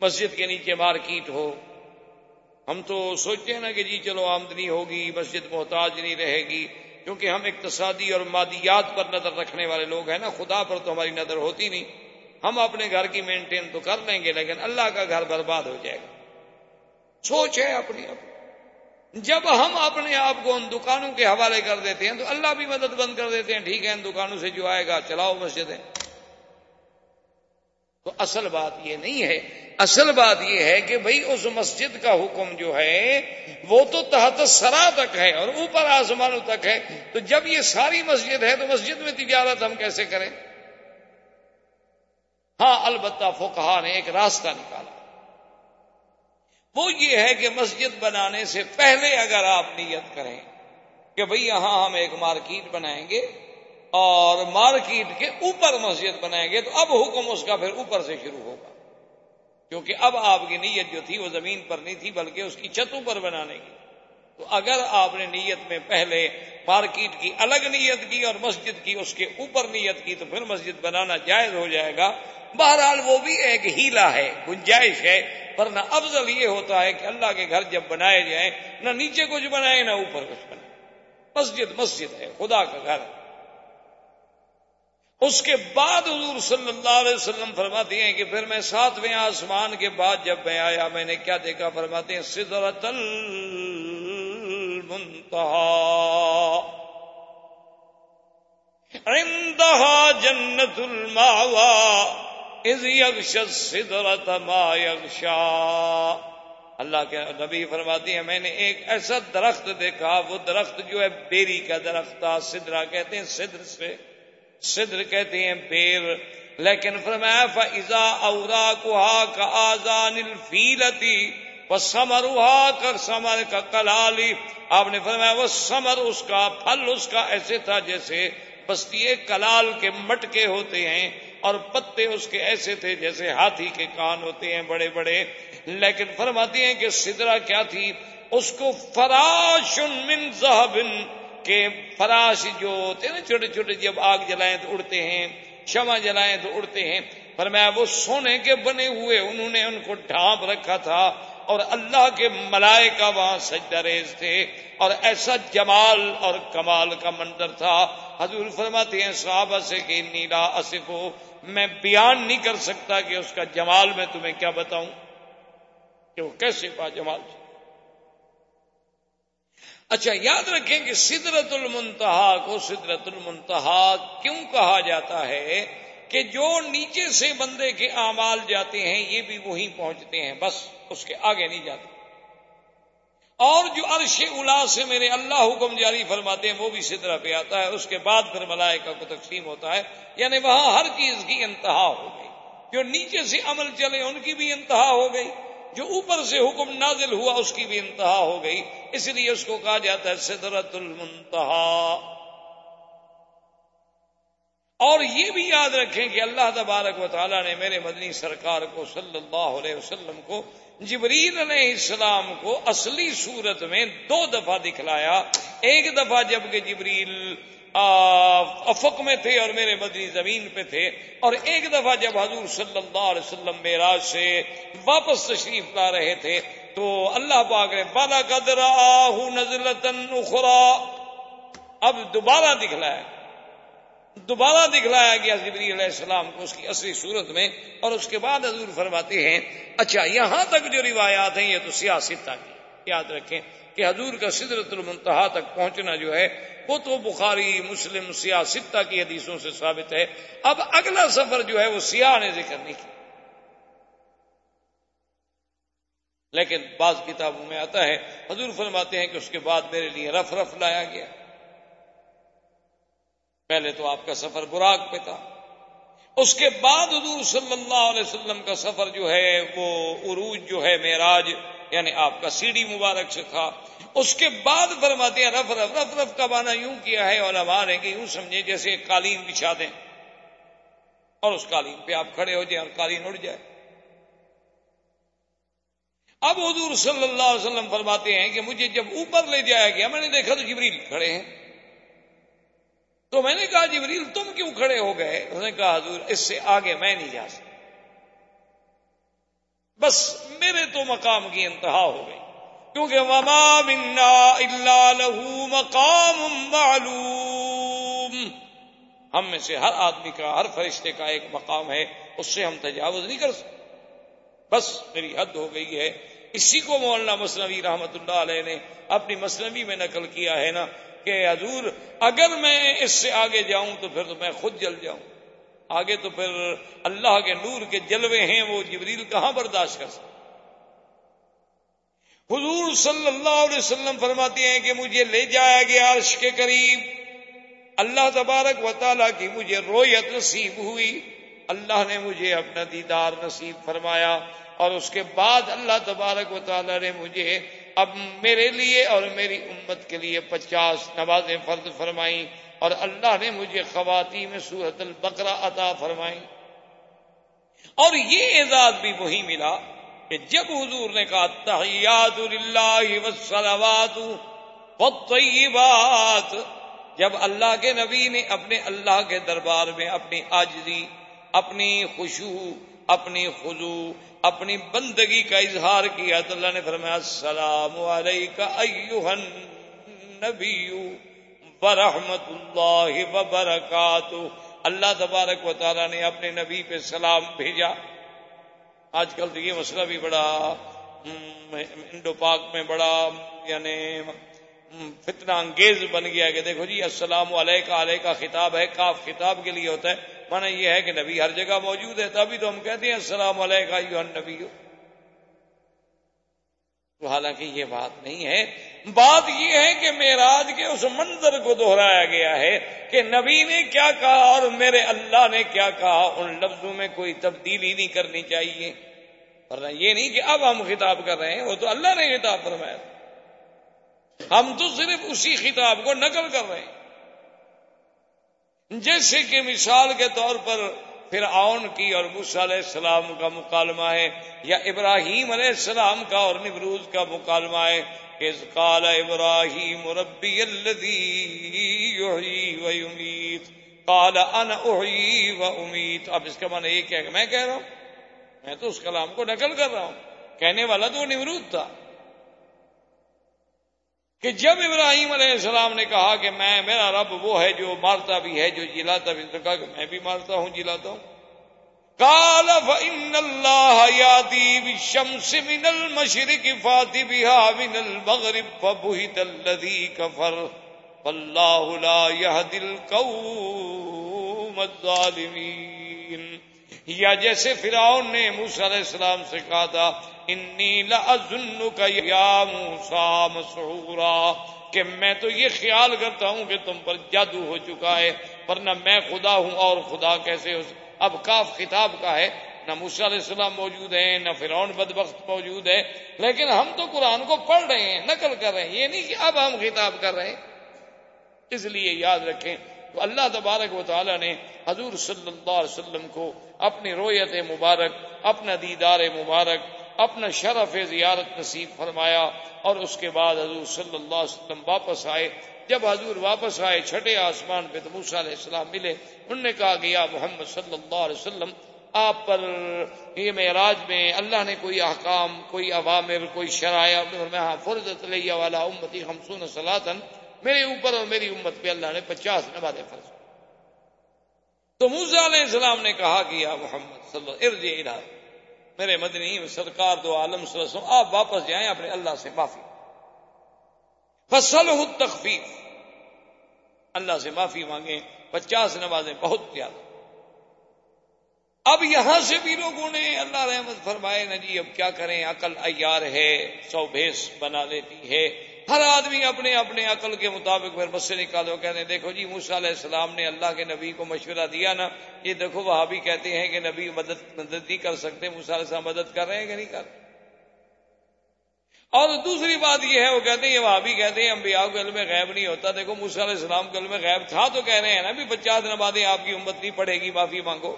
مسجد کے نیچے مارکیٹ ہو۔ ہم تو سوچتے ہیں نا کہ جی چلو آمدنی ہوگی، مسجد محتاج نہیں رہے گی، کیونکہ ہم اقتصادی اور مادیات پر نظر رکھنے والے لوگ ہیں نا، خدا پر تو ہماری نظر ہوتی نہیں۔ ہم اپنے گھر کی مینٹین تو کر لیں گے، لیکن اللہ کا گھر برباد ہو جائے گا۔ سوچ ہے اپنی اپنی جب ہم اپنے آپ کو ان دکانوں کے حوالے کر دیتے ہیں تو اللہ بھی مدد بند کر دیتے ہیں، ٹھیک ہے، ان دکانوں سے جو آئے گا، چلاؤ مسجدیں۔ تو اصل بات یہ نہیں ہے۔ اصل بات یہ ہے کہ بھئی اس مسجد کا حکم جو ہے، وہ تو تحت سرا تک ہے اور اوپر آسمانوں تک ہے۔ تو جب یہ ساری مسجد ہے تو مسجد میں تجارت ہم کیسے کریں؟ ہاں البتہ فوکہ نے ایک راستہ نکالا۔ وہ یہ ہے کہ مسجد بنانے سے پہلے اگر آپ نیت کریں کہ بھئی یہاں ہم ایک مارکیٹ بنائیں گے اور مارکیٹ کے اوپر مسجد بنائیں گے تو اب حکم اس کا پھر اوپر سے شروع ہوگا۔ کیونکہ اب آپ کی نیت جو تھی وہ زمین پر نہیں تھی بلکہ اس کی چھتوں پر بنانے کی۔ تو اگر آپ نے نیت میں پہلے مارکیٹ کی الگ نیت کی اور مسجد کی اس کے اوپر نیت کی تو پھر مسجد بنانا جائز ہو جائے گا۔ بہرحال وہ بھی ایک ہیلا ہے، گنجائش ہے۔ ورنہ افضل یہ ہوتا ہے کہ اللہ کے گھر جب بنائے جائیں، نہ نیچے کچھ بنائے، نہ اوپر کچھ بنائے۔ مسجد مسجد ہے، خدا کا گھر۔ اس کے بعد حضور صلی اللہ علیہ وسلم فرماتے ہیں کہ پھر میں ساتویں آسمان کے بعد جب میں آیا، میں نے کیا دیکھا؟ فرماتے ہیں سدرت عندها جنت الماوا اذ یغش سدرت ما یغشا۔ اللہ کے نبی فرماتی ہیں، میں نے ایک ایسا درخت دیکھا، وہ درخت جو ہے بیری کا درخت تھا سدرا کہتے ہیں، سدر سے۔ صدر کہتے ہیں پیر، لیکن فرمایا فضا اورا کوہا کا آزان الفیلتی وہ سمروہا کر سمر کا کلالی آپ نے فرمایا وہ سمر اس کا، پھل اس کا ایسے تھا جیسے بستی کلال کے مٹکے ہوتے ہیں اور پتے اس کے ایسے تھے جیسے ہاتھی کے کان ہوتے ہیں بڑے بڑے۔ لیکن فرماتی ہیں کہ سدرا کیا تھی؟ اس کو فراش من زہبن کہ فراش جو ہوتے ہیں نا، چھوٹے چھوٹے جب آگ جلائیں تو اڑتے ہیں، شمع جلائیں تو اڑتے ہیں۔ پر میں وہ سونے کے بنے ہوئے انہوں نے ان کو ڈھانپ رکھا تھا اور اللہ کے ملائکہ وہاں سجدہ ریز تھے۔ اور ایسا جمال اور کمال کا منظر تھا۔ حضور فرماتے ہیں، صحابہ سے کہ نیلا اصف ہو میں بیان نہیں کر سکتا کہ اس کا جمال میں تمہیں کیا بتاؤں کہ وہ کیسے پا جمال تھا اچھا یاد رکھیں کہ سدرت المنتہا کو سدرت المنتہا کیوں کہا جاتا ہے کہ جو نیچے سے بندے کے اعمال جاتے ہیں، یہ بھی وہیں پہنچتے ہیں، بس اس کے آگے نہیں جاتے۔ اور جو عرش الا سے میرے اللہ حکم جاری فرماتے ہیں، وہ بھی سدرا پہ آتا ہے، اس کے بعد پھر ملائکہ کو تقسیم ہوتا ہے۔ یعنی وہاں ہر چیز کی انتہا ہو گئی۔ جو نیچے سے عمل چلے، ان کی بھی انتہا ہو گئی۔ جو اوپر سے حکم نازل ہوا اس کی بھی انتہا ہو گئی۔ اس لیے اس کو کہا جاتا ہے سدرت المنتہا۔ اور یہ بھی یاد رکھیں کہ اللہ تبارک و تعالیٰ نے میرے مدنی سرکار کو صلی اللہ علیہ وسلم کو، جبریل علیہ السلام کو اصلی صورت میں دو دفعہ دکھلایا۔ ایک دفعہ جبکہ جبریل افق میں تھے اور میرے مدنی زمین پہ تھے۔ اور ایک دفعہ جب حضور صلی اللہ علیہ وسلم میراج سے واپس تشریف لا رہے تھے، تو اللہ پاک نے بالا قدر نزلتن اخرا اب دوبارہ دکھلایا۔ دوبارہ دکھلایا گیا جبری علیہ السلام کو اس کی اصلی صورت میں۔ اور اس کے بعد حضور فرماتے ہیں اچھا یہاں تک جو روایات ہیں، یہ تو سیاست کی یاد رکھیں کہ حضور کا سدرت المنتہا تک پہنچنا جو ہے وہ تو بخاری، مسلم سیاستہ کی حدیثوں سے ثابت ہے۔ اب اگلا سفر جو ہے وہ سیاح نے ذکر نہیں کیا۔ لیکن بعض کتابوں میں آتا ہے، حضور فرماتے ہیں کہ اس کے بعد میرے لیے رف رف لایا گیا۔ پہلے تو آپ کا سفر براغ پہ تھا۔ اس کے بعد حضور صلی اللہ علیہ وسلم کا سفر جو ہے وہ عروج جو ہے، معراج۔ یعنی آپ کا سیڑھی مبارک سے تھا۔ اس کے بعد فرماتے ہیں، رف رف رف رف کا بانا یوں کیا ہے اور ہمارے کہ یوں سمجھے جیسے ایک قالین بچھا دیں۔ اور اس قالین پہ آپ کھڑے ہو جائیں اور قالین اڑ جائے۔ اب حضور صلی اللہ علیہ وسلم فرماتے ہیں کہ مجھے جب اوپر لے جایا گیا، میں نے دیکھا تو جبریل کھڑے ہیں۔ تو میں نے کہا، جبریل تم کیوں کھڑے ہو گئے؟ اس نے کہا، حضور، اس سے آگے میں نہیں جا سکتا۔ بس میرے تو مقام کی انتہا ہو گئی۔ کیونکہ وما منا اللہ لہو مقام معلوم۔ ہم میں سے ہر آدمی کا، ہر فرشتے کا ایک مقام ہے، اس سے ہم تجاوز نہیں کر سکتے۔ بس میری حد ہو گئی ہے۔ اسی کو مولانا مصنوی رحمت اللہ علیہ نے اپنی مصنوی میں نقل کیا ہے نا کہ حضور، اگر میں اس سے آگے جاؤں تو پھر تو میں خود جل جاؤں۔ آگے تو پھر اللہ کے نور کے جلوے ہیں، وہ جبریل کہاں برداشت کر سکتے حضور صلی اللہ علیہ وسلم فرماتے ہیں کہ مجھے لے جایا گیا عرش کے قریب۔ اللہ تبارک و تعالیٰ کی مجھے رویت نصیب ہوئی۔ اللہ نے مجھے اپنا دیدار نصیب فرمایا اور اس کے بعد اللہ تبارک و تعالیٰ نے مجھے اب میرے لیے اور میری امت کے لیے پچاس نوازیں فرد فرمائی اور اللہ نے مجھے خواتین میں سورت البقرہ عطا فرمائی۔ اور یہ اعزاز بھی وہی ملا کہ جب حضور نے کہا، تحیات اللہ وسلوات والطیبات، جب اللہ کے نبی نے اپنے اللہ کے دربار میں اپنی آجری اپنی خوشو اپنی خزو اپنی بندگی کا اظہار کیا تو اللہ نے فرمایا، السلام علیکم نبی برحمت اللہ وبرکاتہ۔ اللہ تبارک و تعالیٰ نے اپنے نبی پہ سلام بھیجا۔ آج کل تو یہ مسئلہ بھی بڑا انڈو پاک میں بڑا یعنی فتنہ انگیز بن گیا کہ دیکھو جی السلام علیہ علیہ کا خطاب ہے، کاف خطاب کے لیے ہوتا ہے۔ مانا یہ ہے کہ نبی ہر جگہ موجود ہے، تبھی تو ہم کہتے ہیں السلام علیہ نبی تو حالانکہ یہ بات نہیں ہے بات یہ ہے کہ میراج کے اس منظر کو دہرایا گیا ہے کہ نبی نے کیا کہا اور میرے اللہ نے کیا کہا، ان لفظوں میں کوئی تبدیلی نہیں کرنی چاہیے۔ ورنہ یہ نہیں کہ اب ہم خطاب کر رہے ہیں، وہ تو اللہ نے خطاب فرمایا۔ ہم تو صرف اسی خطاب کو نقل کر رہے ہیں۔ جیسے کہ مثال کے طور پر پھر آن کی اور موسیٰ علیہ السلام کا مکالمہ ہے یا ابراہیم علیہ السلام کا اور نبروز کا مکالمہ ہے۔ کہ کال ابراہیم ربی امید کال ان و امید اب اس کا معنی یہ کیا کہ میں کہہ رہا ہوں؟ میں تو اس کلام کو نقل کر رہا ہوں. کہنے والا تو وہ نمرود تھا. کہ جب ابراہیم علیہ السلام نے کہا کہ میں، میرا رب وہ ہے جو مارتا بھی ہے، جو جلاتا بھی تو کہا کہ میں بھی مارتا ہوں، جلاتا ہوں۔ کال ان اللہ یادی شمس من المشرق فاتی بها من المغرب فبہت الذی کفر واللہ لا يهدي القوم الظالمین یا جیسے فرعون نے موسیٰ علیہ السلام سے کہا تھا، انی کا یا موسا مسحورا کہ میں تو یہ خیال کرتا ہوں کہ تم پر جادو ہو چکا ہے، ورنہ میں خدا ہوں اور خدا کیسے ہو سکتا اب کاف خطاب کا ہے، نہ موسیٰ علیہ السلام موجود ہیں، نہ فرعون بدبخت موجود ہے لیکن ہم تو قرآن کو پڑھ رہے ہیں، نقل کر رہے ہیں، یہ نہیں کہ اب ہم خطاب کر رہے ہیں۔ اس لیے یاد رکھیں تو اللہ تبارک و تعالیٰ نے حضور صلی اللہ علیہ وسلم کو اپنی رویت مبارک، اپنا دیدار مبارک، اپنا شرف زیارت نصیب فرمایا اور اس کے بعد حضور صلی اللہ علیہ وسلم واپس آئے۔ جب حضور واپس آئے، چھٹے آسمان پہ تو موسا علیہ السلام ملے۔ انہوں نے کہا گیا محمد صلی اللہ علیہ وسلم، آپ پر یہ معراج میں اللہ نے کوئی احکام، کوئی عوامر، کوئی شرائع میں ہاں فرضت والا امتی ہمسون سلاطن میرے اوپر اور میری امت پہ اللہ نے پچاس نمازیں فرض تو موسا علیہ السلام نے کہا کہ یا محمد صلی اللہ ارج میرے مدنی سرکار دو عالم صلی اللہ علیہ وسلم، آپ واپس جائیں، اپنے اللہ سے معافی۔ فصل ہو تخفیف اللہ سے معافی مانگیں، پچاس نمازیں بہت زیادہ۔ اب یہاں سے بھی لوگوں نے اللہ رحمت فرمائے نا جی اب کیا کریں؟ عقل ایار ہے، سو بھیس بنا لیتی ہے۔ ہر آدمی اپنے اپنے عقل کے مطابق پھر بس سے نکالو کہتے ہیں دیکھو جی موسا علیہ السلام نے اللہ کے نبی کو مشورہ دیا نا۔ یہ دیکھو وہ بھی کہتے ہیں کہ نبی مدد مدد نہیں کر سکتے موسا علیہ السلام مدد کر رہے ہیں کہ نہیں کر رہے؟ اور دوسری بات یہ ہے، وہ کہتے ہیں وہاں بھی کہتے ہیں، انبیاء کو علم غیب نہیں ہوتا۔ دیکھو موسیٰ علیہ السلام کو علم غیب تھا تو کہہ رہے ہیں نا، بھی پچاس نمازیں آپ کی امت نہیں پڑے گی، معافی مانگو۔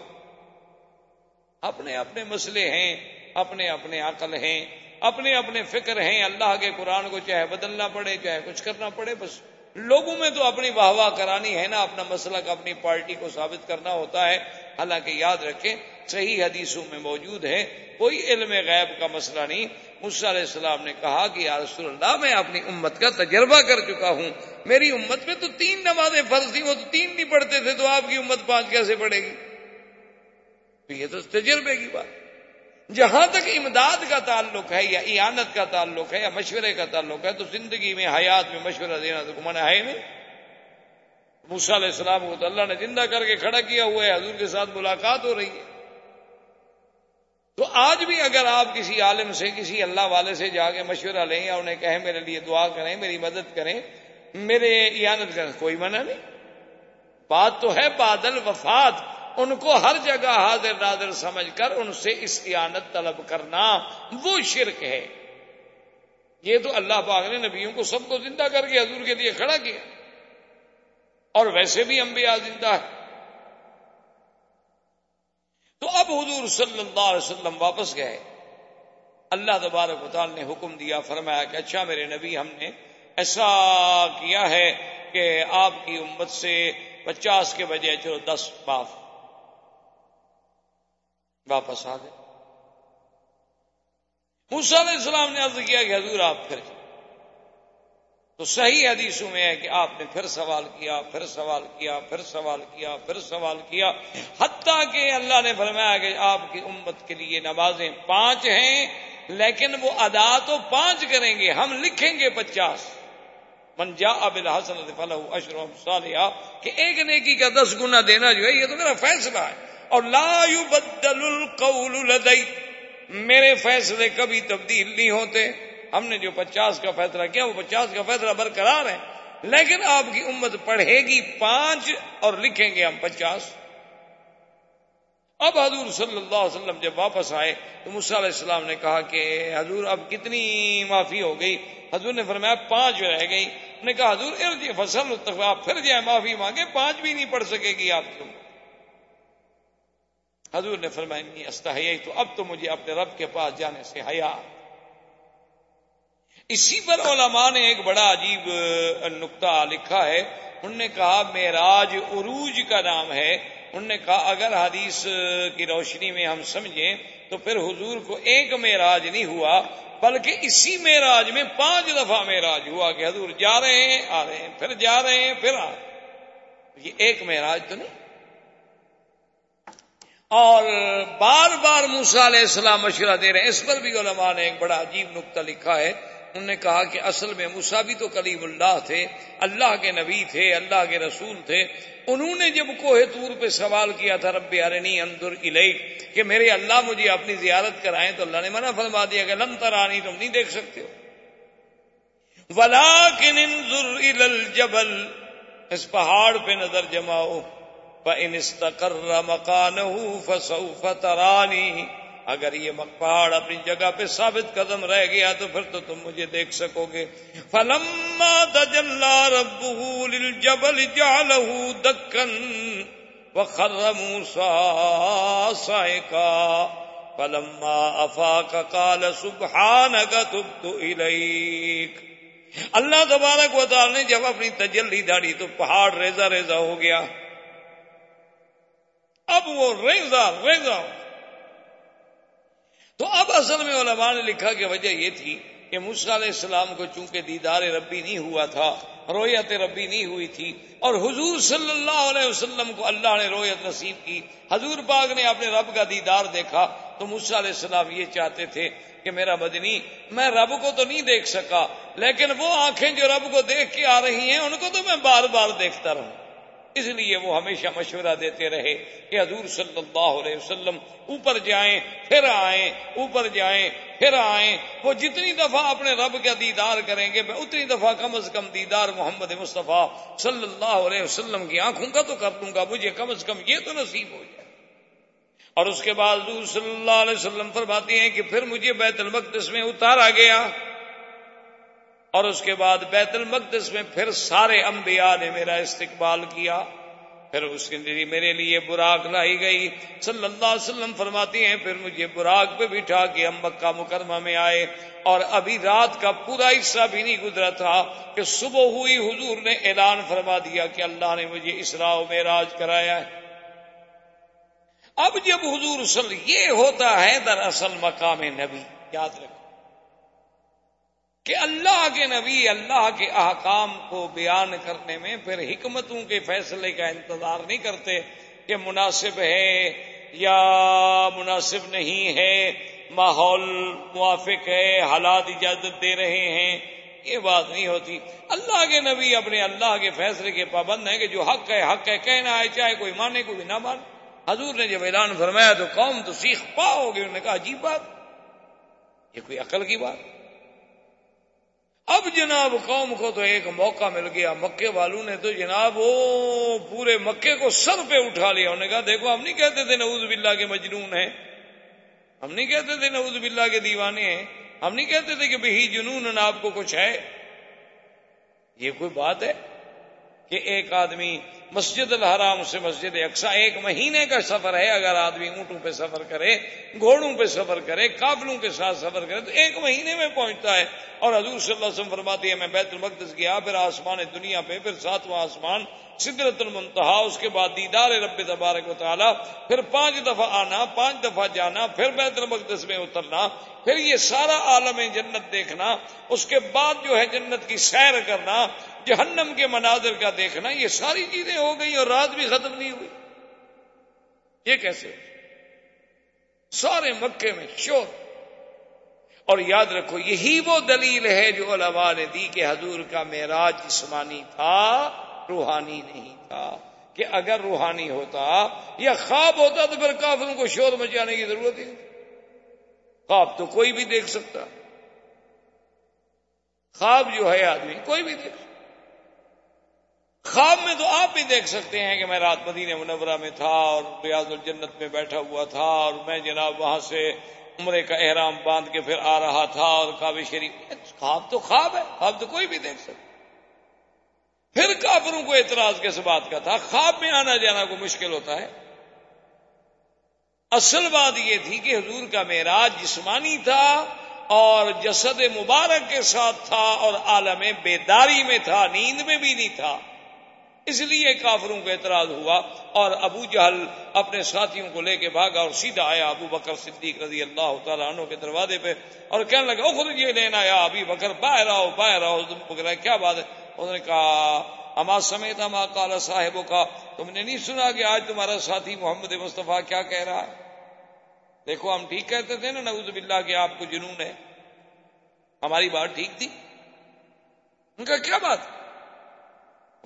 اپنے اپنے مسئلے ہیں، اپنے اپنے عقل ہیں، اپنے اپنے فکر ہیں۔ اللہ کے قرآن کو چاہے بدلنا پڑے، چاہے کچھ کرنا پڑے، بس لوگوں میں تو اپنی واہ واہ کرانی ہے نا، اپنا مسئلہ اپنی پارٹی کو ثابت کرنا ہوتا ہے۔ حالانکہ یاد رکھیں، صحیح حدیثوں میں موجود ہے، کوئی علم غیب کا مسئلہ نہیں۔ علیہ السلام نے کہا کہ یا رسول اللہ، میں اپنی امت کا تجربہ کر چکا ہوں۔ میری امت میں تو تین نمازیں فرض تھی وہ تو تین نہیں پڑھتے تھے، تو آپ کی امت پانچ کیسے پڑے گی؟ یہ تو تجربے کی بات۔ جہاں تک امداد کا تعلق ہے یا ایانت کا تعلق ہے یا مشورے کا تعلق ہے، تو زندگی میں، حیات میں مشورہ دینا تو منع ہے نہیں۔ موسا علیہ السلام کو تو اللہ نے زندہ کر کے کھڑا کیا ہوا ہے، حضور کے ساتھ ملاقات ہو رہی ہے۔ تو آج بھی اگر آپ کسی عالم سے، کسی اللہ والے سے جا کے مشورہ لیں یا انہیں کہیں میرے لیے دعا کریں، میری مدد کریں، میرے ایانت کریں، کوئی منع نہیں۔ بات تو ہے بادل وفات، ان کو ہر جگہ حاضر نادر سمجھ کر ان سے اس اعانت طلب کرنا وہ شرک ہے۔ یہ تو اللہ پاک نے نبیوں کو سب کو زندہ کر کے، حضور کے لیے کھڑا کیا۔ اور ویسے بھی انبیاء زندہ ہے تو اب حضور صلی اللہ علیہ وسلم واپس گئے۔ اللہ تبارک تعالی نے حکم دیا، فرمایا کہ اچھا میرے نبی، ہم نے ایسا کیا ہے کہ آپ کی امت سے پچاس کے بجائے چلو دس معاف۔ واپس آ گئے۔ علیہ السلام نے عرض کیا کہ حضور آپ پھر تو صحیح حدیثوں میں ہے کہ آپ نے پھر سوال کیا، پھر سوال کیا، پھر سوال کیا، پھر سوال کیا، حتیٰ کہ اللہ نے فرمایا کہ آپ کی امت کے لیے نمازیں پانچ ہیں، لیکن وہ ادا تو پانچ کریں گے، ہم لکھیں گے پچاس۔ منجا اب الحسن فلاح اشرم صالحہ، کہ ایک نیکی کا دس گنا دینا جو ہے، یہ تو میرا فیصلہ ہے۔ اور لا بدل القول لدئی میرے فیصلے کبھی تبدیل نہیں ہوتے۔ ہم نے جو پچاس کا فیصلہ کیا، وہ پچاس کا فیصلہ برقرار ہے۔ لیکن آپ کی امت پڑھے گی پانچ اور لکھیں گے ہم پچاس۔ اب حضور صلی اللہ علیہ وسلم جب واپس آئے تو علیہ السلام نے کہا کہ حضور اب کتنی معافی ہو گئی۔ حضور نے فرمایا پانچ رہ گئی۔ نے کہا حضور فصل آپ پھر جائے معافی مانگے، پانچ بھی نہیں پڑھ سکے گی آپ کو حضور نے فرمایا استحیی تو اب تو مجھے اپنے رب کے پاس جانے سے حیا۔ اسی پر علماء نے ایک بڑا عجیب نقطہ لکھا ہے۔ انہوں نے کہا، معراج عروج کا نام ہے۔ انہوں نے کہا، اگر حدیث کی روشنی میں ہم سمجھیں تو پھر حضور کو ایک معراج نہیں ہوا، بلکہ اسی معراج میں پانچ دفعہ معراج ہوا کہ حضور جا رہے ہیں، آ رہے ہیں، پھر جا رہے ہیں، پھر آ رہے ہیں۔ یہ ایک معراج تو نہیں۔ اور بار بار موسا علیہ السلام مشورہ دے رہے ہیں۔ اس پر بھی علماء نے ایک بڑا عجیب نقطہ لکھا ہے۔ انہوں نے کہا کہ اصل میں موسا بھی تو کلیم اللہ تھے، اللہ کے نبی تھے، اللہ کے رسول تھے۔ انہوں نے جب کوہ تور پہ سوال کیا تھا، رب ارنی اندر الئی کہ میرے اللہ مجھے اپنی زیارت کرائیں، تو اللہ نے منع فرما دیا کہ لم ترانی، تم نہیں دیکھ سکتے ہو۔ ولا الجبل، اس پہاڑ پہ نظر جماؤ۔ استقر مکان فسوف ترانی اگر یہ پہاڑ اپنی جگہ پہ ثابت قدم رہ گیا تو پھر تو تم مجھے دیکھ سکو گے۔ فلما تجلا ربه للجبل جعله دکن وخر موسى صائقا فلما افاق قال سبحانك تبت اليك اللہ تبارک و تعالی نے جب اپنی تجلی داڑی تو پہاڑ ریزا ریزا ہو گیا۔ اب وہ ریزا ریزا تو اب اصل میں علماء نے لکھا کہ وجہ یہ تھی کہ موسیٰ علیہ السلام کو چونکہ دیدار ربی نہیں ہوا تھا، رویت ربی نہیں ہوئی تھی، اور حضور صلی اللہ علیہ وسلم کو اللہ نے رویت نصیب کی، حضور پاک نے اپنے رب کا دیدار دیکھا تو موسیٰ علیہ السلام یہ چاہتے تھے کہ میرا بدنی میں رب کو تو نہیں دیکھ سکا، لیکن وہ آنکھیں جو رب کو دیکھ کے آ رہی ہیں، ان کو تو میں بار بار دیکھتا رہوں۔ اس لیے وہ ہمیشہ مشورہ دیتے رہے کہ حضور صلی اللہ علیہ وسلم اوپر جائیں، پھر آئیں، اوپر جائیں، پھر آئیں۔ وہ جتنی دفعہ اپنے رب کا دیدار کریں گے، میں اتنی دفعہ کم از کم دیدار محمد مصطفیٰ صلی اللہ علیہ وسلم کی آنکھوں کا تو کر دوں گا، مجھے کم از کم یہ تو نصیب ہو جائے۔ اور اس کے بعد حضور صلی اللہ علیہ وسلم فرماتی ہیں کہ پھر مجھے بیت المقدس میں اتارا گیا۔ اور اس کے بعد بیت المقدس میں پھر سارے انبیاء نے میرا استقبال کیا۔ پھر اس کے لیے میرے لیے براق لائی گئی۔ صلی اللہ علیہ وسلم فرماتی ہیں، پھر مجھے براق پہ بٹھا کے ہم مکہ مکرمہ میں آئے۔ اور ابھی رات کا پورا حصہ بھی نہیں گزرا تھا کہ صبح ہوئی حضور نے اعلان فرما دیا کہ اللہ نے مجھے اسراء و معراج کرایا ہے۔ اب جب حضور صلی یہ ہوتا ہے، دراصل مقام نبی، یاد رکھو۔ کہ اللہ کے نبی، اللہ کے احکام کو بیان کرنے میں پھر حکمتوں کے فیصلے کا انتظار نہیں کرتے کہ مناسب ہے یا مناسب نہیں ہے، ماحول موافق ہے، حالات اجازت دے رہے ہیں، یہ بات نہیں ہوتی۔ اللہ کے نبی اپنے اللہ کے فیصلے کے پابند ہیں کہ جو حق ہے حق ہے، کہنا ہے، چاہے کوئی مانے، کوئی نہ مانے۔ حضور نے جب اعلان فرمایا تو قوم تو سیکھ پاؤ گے، انہوں نے کہا عجیب بات، یہ کوئی عقل کی بات۔ اب جناب قوم کو تو ایک موقع مل گیا، مکے والوں نے تو جناب وہ پورے مکے کو سر پہ اٹھا لیا۔ انہوں نے کہا، دیکھو، ہم نہیں کہتے تھے نعوذ باللہ کے مجنون ہیں۔ ہم نہیں کہتے تھے نعوذ باللہ کے دیوانے ہیں۔ ہم نہیں کہتے تھے کہ بہی جنون آپ کو کچھ ہے۔ یہ کوئی بات ہے کہ ایک آدمی مسجد الحرام سے مسجد اقسا ایک مہینے کا سفر ہے، اگر آدمی اونٹوں پہ سفر کرے، گھوڑوں پہ سفر کرے، قابلوں کے ساتھ سفر کرے، تو ایک مہینے میں پہنچتا ہے۔ اور حضور صلی اللہ علیہ وسلم فرماتی ہے میں بیت المقدس گیا، پھر آسمان دنیا پہ، پھر ساتواں آسمان، سدرت المنتہا، اس کے بعد دیدار رب تبارک و تعالیٰ، پھر پانچ دفعہ آنا، پانچ دفعہ جانا، پھر بیت المقدس میں اترنا، پھر یہ سارا عالم جنت دیکھنا، اس کے بعد جو ہے جنت کی سیر کرنا جہنم کے مناظر کا دیکھنا، یہ ساری چیزیں ہو گئی اور رات بھی ختم نہیں ہوئی۔ یہ کیسے سارے مکے میں شور۔ اور یاد رکھو، یہی وہ دلیل ہے جو علماء نے دی کہ حضور کا معراج جسمانی تھا، روحانی نہیں تھا۔ کہ اگر روحانی ہوتا یا خواب ہوتا تو پھر کافروں کو شور مچانے کی ضرورت ہی خواب تو کوئی بھی دیکھ سکتا۔ خواب جو ہے آدمی، کوئی بھی دیکھ۔ خواب میں تو آپ بھی دیکھ سکتے ہیں کہ میں رات مدینہ منورہ میں تھا اور ریاض الجنت میں بیٹھا ہوا تھا اور میں جناب وہاں سے عمرے کا احرام باندھ کے پھر آ رہا تھا اور کابل شریف خواب تو خواب ہے، خواب تو کوئی بھی دیکھ سکتا۔ پھر کافروں کو اعتراض کس بات کا تھا؟ خواب میں آنا جانا کو مشکل ہوتا ہے۔ اصل بات یہ تھی کہ حضور کا معراج جسمانی تھا اور جسد مبارک کے ساتھ تھا اور عالم بیداری میں تھا، نیند میں بھی نہیں تھا۔ اس لیے کافروں کو اعتراض ہوا اور ابو جہل اپنے ساتھیوں کو لے کے بھاگا اور سیدھا آیا ابو بکر صدیق رضی اللہ تعالیٰ عنہ کے دروازے پہ اور کہنے لگا خود یہ لینا آیا ابھی بکر، باہر آؤ باہر آؤ۔ تم کیا بات ہے؟ انہوں نے کہا، ہما سمیت ہما کالا صاحبوں کا تم نے نہیں سنا کہ آج تمہارا ساتھی محمد مصطفیٰ کیا کہہ رہا ہے؟ دیکھو، ہم ٹھیک کہتے تھے نا، نعوذ باللہ کہ آپ کو جنون ہے۔ ہماری بات ٹھیک تھی۔ ان کا کیا بات؟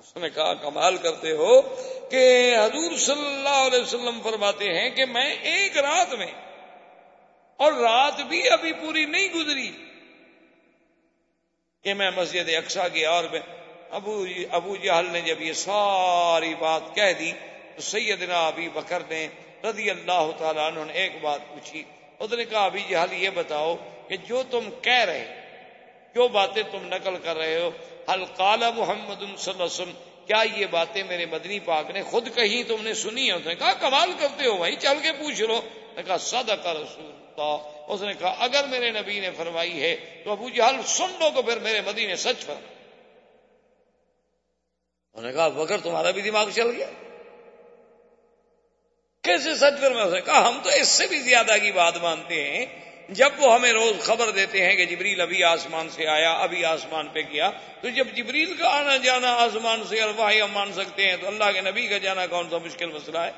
اس نے کہا، کمال کرتے ہو کہ حضور صلی اللہ علیہ وسلم فرماتے ہیں کہ میں ایک رات میں اور رات بھی ابھی پوری نہیں گزری کہ میں مسجد اقسا گیا اور میں ابو جی- ابو جہل نے جب یہ ساری بات کہہ دی تو سیدنا ابھی بکر نے رضی اللہ تعالیٰ عنہ نے ایک بات پوچھی. اس نے کہا ابھی جہل یہ بتاؤ کہ جو تم کہہ رہے جو باتیں تم نقل کر رہے ہو؟ القال محمد صلی اللہ علیہ وسلم، کیا یہ باتیں میرے مدنی پاک نے خود کہیں تم نے سنی ہے اس نے کہا کمال کرتے ہو بھائی چل کے پوچھ لو۔ نے کہا، صدق رسول اللہ۔ اس نے کہا، اگر میرے نبی نے فرمائی ہے تو ابو جہل سن لو تو پھر میرے مدی نے سچ فرمایا۔ انہوں نے کہا بکر تمہارا بھی دماغ چل گیا؟ کیسے سچ فرمایا؟ اس نے کہا، ہم تو اس سے بھی زیادہ کی بات مانتے ہیں۔ جب وہ ہمیں روز خبر دیتے ہیں کہ جبریل ابھی آسمان سے آیا، ابھی آسمان پہ گیا، تو جب جبریل کا آنا جانا آسمان سے الواحی ہم مان سکتے ہیں، تو اللہ کے نبی کا جانا کون سا مشکل مسئلہ ہے؟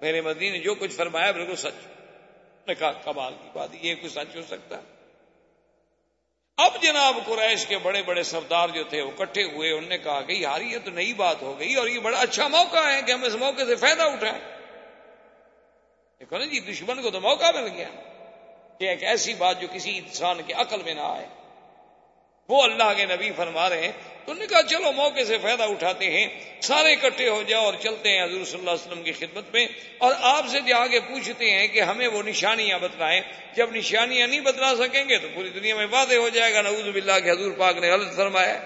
میرے مدی نے جو کچھ فرمایا بالکل سچ۔ نے کہا، کمال کی بات، یہ کچھ سچ ہو سکتا؟ ہے اب جناب قریش کے بڑے بڑے سردار جو تھے، وہ کٹھے ہوئے، انہوں نے کہا کہ یار، یہ تو نئی بات ہو گئی اور یہ بڑا اچھا موقع ہے کہ ہم اس موقع سے فائدہ اٹھائیں۔ دیکھو نا جی دشمن کو تو موقع مل گیا۔ کہ ایک ایسی بات جو کسی انسان کے عقل میں نہ آئے۔ وہ اللہ کے نبی فرما رہے ہیں، تو نے کہا، چلو موقع سے فائدہ اٹھاتے ہیں، سارے اکٹھے ہو جاؤ اور چلتے ہیں حضور صلی اللہ علیہ وسلم کی خدمت میں۔ اور آپ سے جا کے پوچھتے ہیں کہ ہمیں وہ نشانیاں بتلائیں۔ جب نشانیاں نہیں بتلا سکیں گے تو پوری دنیا میں واضح ہو جائے گا۔ نعوذ باللہ کہ حضور پاک نے غلط فرمایا۔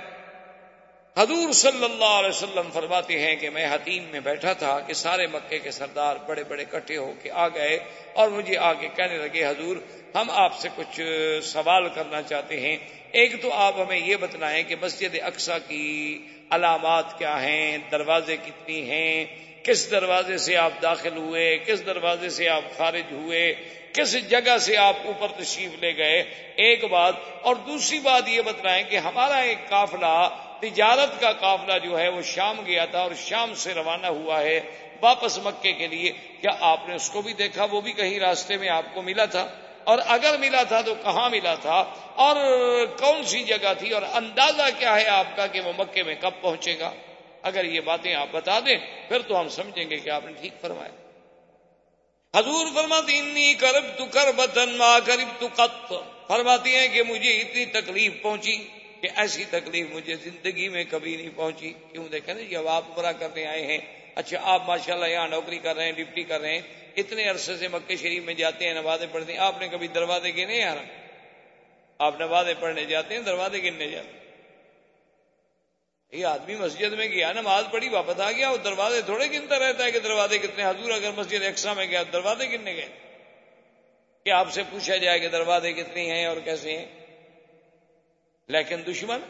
حضور صلی اللہ علیہ وسلم فرماتے ہیں کہ میں حتیم میں بیٹھا تھا کہ سارے مکے کے سردار بڑے بڑے کٹھے ہو کے آ گئے اور مجھے آ کے کہنے لگے، حضور، ہم آپ سے کچھ سوال کرنا چاہتے ہیں۔ ایک تو آپ ہمیں یہ بتلائیں کہ مسجد اقسا کی علامات کیا ہیں؟ دروازے کتنی ہیں؟ کس دروازے سے آپ داخل ہوئے؟ کس دروازے سے آپ خارج ہوئے؟ کس جگہ سے آپ اوپر تشریف لے گئے؟ ایک بات اور دوسری بات یہ بتلائیں کہ ہمارا ایک قافلہ تجارت کا قافلہ جو ہے وہ شام گیا تھا اور شام سے روانہ ہوا ہے واپس مکے کے لیے۔ کیا آپ نے اس کو بھی دیکھا؟ وہ بھی کہیں راستے میں آپ کو ملا تھا۔ اور اگر ملا تھا تو کہاں ملا تھا؟ اور کون سی جگہ تھی؟ اور اندازہ کیا ہے آپ کا کہ وہ مکے میں کب پہنچے گا؟ اگر یہ باتیں آپ بتا دیں، پھر تو ہم سمجھیں گے کہ آپ نے ٹھیک فرمایا۔ حضور فرماتی کرب تو کر بدن ماں کرب تو قط فرماتی ہیں کہ مجھے اتنی تکلیف پہنچی۔ کہ ایسی تکلیف مجھے زندگی میں کبھی نہیں پہنچی۔ کیوں دیکھیں نا جب آپ برا کرنے آئے ہیں۔ اچھا آپ ماشاءاللہ یہاں نوکری کر رہے ہیں، ڈپٹی کر رہے ہیں۔ اتنے عرصے سے مکے شریف میں جاتے ہیں، نمازیں پڑھتے ہیں۔ آپ نے کبھی دروازے گنے یار آپ نمازیں پڑھنے جاتے ہیں، دروازے گننے جاتے ہیں۔ یہ آدمی مسجد میں گیا، نماز پڑھی، واپس آ گیا وہ دروازے تھوڑے گنتا رہتا ہے کہ دروازے کتنے۔ حضور اگر مسجد اقسا میں گیا، دروازے گننے گئے۔ کہ آپ سے پوچھا جائے کہ دروازے کتنے ہیں اور کیسے ہیں؟ لیکن دشمن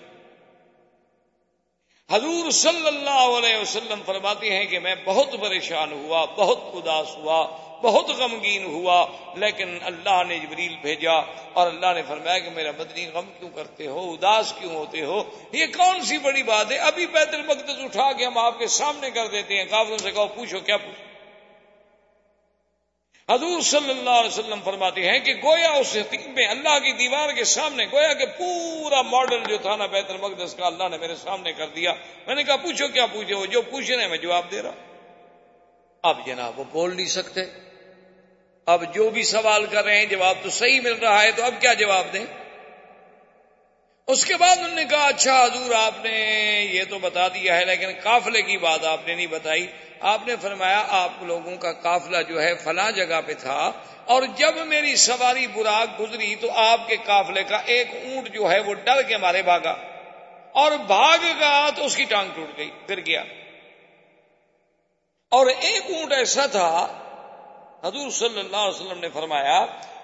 حضور صلی اللہ علیہ وسلم فرماتے ہیں کہ میں بہت پریشان ہوا، بہت اداس ہوا، بہت غمگین ہوا، لیکن اللہ نے جبریل بھیجا اور اللہ نے فرمایا کہ میرا بدنی غم کیوں کرتے ہو؟ اداس کیوں ہوتے ہو؟ یہ کون سی بڑی بات ہے؟ ابھی بیت المقدس اٹھا کے ہم آپ کے سامنے کر دیتے ہیں، کافروں سے کہو، پوچھو کیا پوچھو؟ حضور صلی اللہ علیہ وسلم فرماتے ہیں کہ گویا اس حقیق میں اللہ کی دیوار کے سامنے، گویا کہ پورا ماڈل جو تھا نا بیت المقدس کا، اللہ نے میرے سامنے کر دیا۔ میں نے کہا، پوچھو کیا پوچھے وہ جو پوچھ رہے ہیں میں جواب دے رہا اب جناب وہ بول نہیں سکتے۔ اب جو بھی سوال کر رہے ہیں جواب تو صحیح مل رہا ہے، تو اب کیا جواب دیں؟ اس کے بعد انہوں نے کہا اچھا حضور آپ نے یہ تو بتا دیا ہے، لیکن قافلے کی بات آپ نے نہیں بتائی. آپ نے فرمایا، آپ لوگوں کا قافلہ جو ہے فلاں جگہ پہ تھا، اور جب میری سواری براق گزری تو آپ کے قافلے کا ایک اونٹ جو ہے وہ ڈر کے مارے بھاگا، اور بھاگ گا تو اس کی ٹانگ ٹوٹ گئی گر گیا. اور ایک اونٹ ایسا تھا، حضور صلی اللہ علیہ وسلم نے فرمایا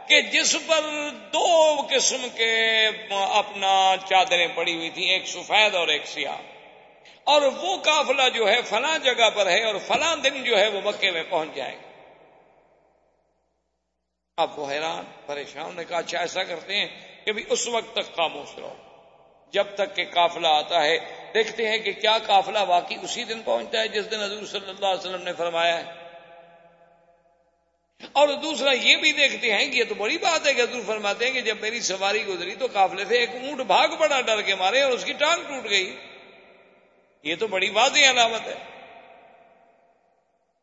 کہ جس پر دو قسم کے اپنا چادریں پڑی ہوئی تھی ایک سفید اور ایک سیاہ۔ اور وہ قافلہ جو ہے فلاں جگہ پر ہے اور فلاں دن جو ہے وہ مکے میں پہنچ جائے گا۔ اب وہ حیران، پریشان، نے کہا اچھا ایسا کرتے ہیں کہ بھی اس وقت تک خاموش رہو۔ جب تک کہ قافلہ آتا ہے، دیکھتے ہیں کہ کیا قافلہ واقعی اسی دن پہنچتا ہے جس دن حضور صلی اللہ علیہ وسلم نے فرمایا ہے۔ اور دوسرا یہ بھی دیکھتے ہیں کہ یہ تو بڑی بات ہے کہ حضور فرماتے ہیں کہ جب میری سواری گزری تو قافلے سے ایک اونٹ بھاگ پڑا، ڈر کے مارے اور اس کی ٹانگ ٹوٹ گئی۔ یہ تو بڑی واضح علامت ہے۔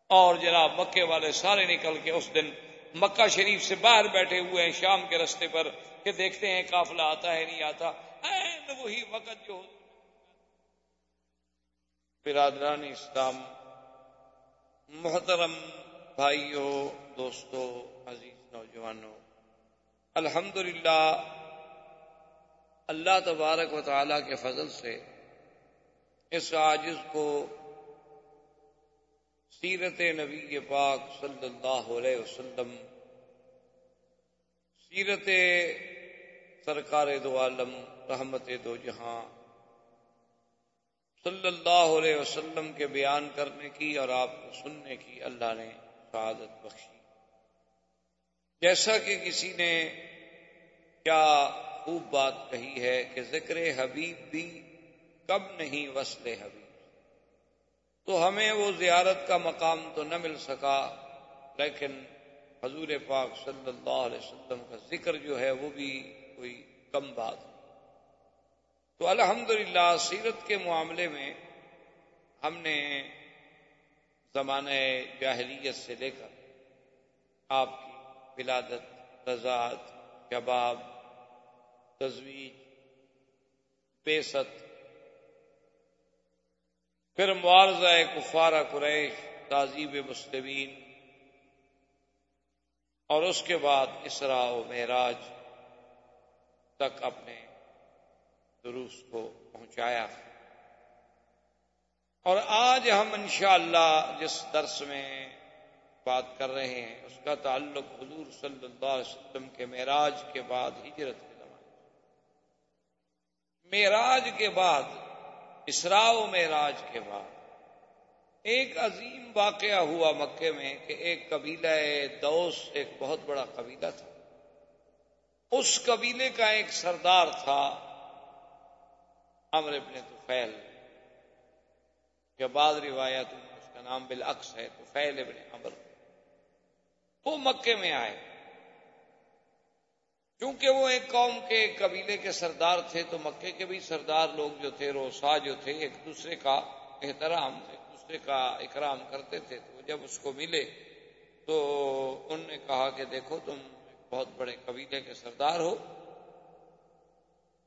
اور جناب مکے والے سارے نکل کے اس دن مکہ شریف سے باہر بیٹھے ہوئے ہیں شام کے رستے پر کہ دیکھتے ہیں قافلہ آتا ہے، نہیں آتا۔ وہی وقت جو برادران اسلام، محترم بھائیوں دوستوں عزیز نوجوانوں الحمد اللہ تبارک و تعالی کے فضل سے اس عاجز کو سیرت نبی پاک صلی اللہ علیہ وسلم، سیرت سرکار دو عالم، رحمت دو جہاں، صلی اللہ علیہ وسلم کے بیان کرنے کی اور آپ کو سننے کی اللہ نے سعادت بخشی۔ جیسا کہ کسی نے کیا خوب بات کہی ہے کہ ذکر حبیب بھی کب نہیں وصل حبیب۔ تو ہمیں وہ زیارت کا مقام تو نہ مل سکا، لیکن حضور پاک صلی اللہ علیہ وسلم کا ذکر جو ہے وہ بھی کوئی کم بات۔ تو الحمدللہ سیرت کے معاملے میں ہم نے زمانۂ جاہلیت سے لے کر آپ کی ولادت رضاعت شباب تجویز بیست پھر معارضہ کفارہ قریش تعزیب مسلمین اور اس کے بعد اسرا و معراج تک اپنے دروس کو پہنچایا۔ اور آج ہم انشاءاللہ جس درس میں بات کر رہے ہیں، اس کا تعلق حضور صلی اللہ علیہ وسلم کے معراج کے بعد ہجرت کے زمانے معراج کے بعد اسرا و معراج کے بعد، ایک عظیم واقعہ ہوا مکے میں کہ ایک قبیلہ دوس ایک بہت بڑا قبیلہ تھا۔ اس قبیلے کا ایک سردار تھا امر ابن توفیل جو بعض روایت میں اس کا نام بالعکس ہے توفیل ابن امر وہ مکے میں آئے۔ کیونکہ وہ ایک قوم کے ایک قبیلے کے سردار تھے، تو مکے کے بھی سردار لوگ جو تھے، روسا جو تھے، ایک دوسرے کا احترام ایک دوسرے کا اکرام کرتے تھے۔ تو جب اس کو ملے، تو ان نے کہا کہ دیکھو، تم بہت بڑے قبیلے کے سردار ہو۔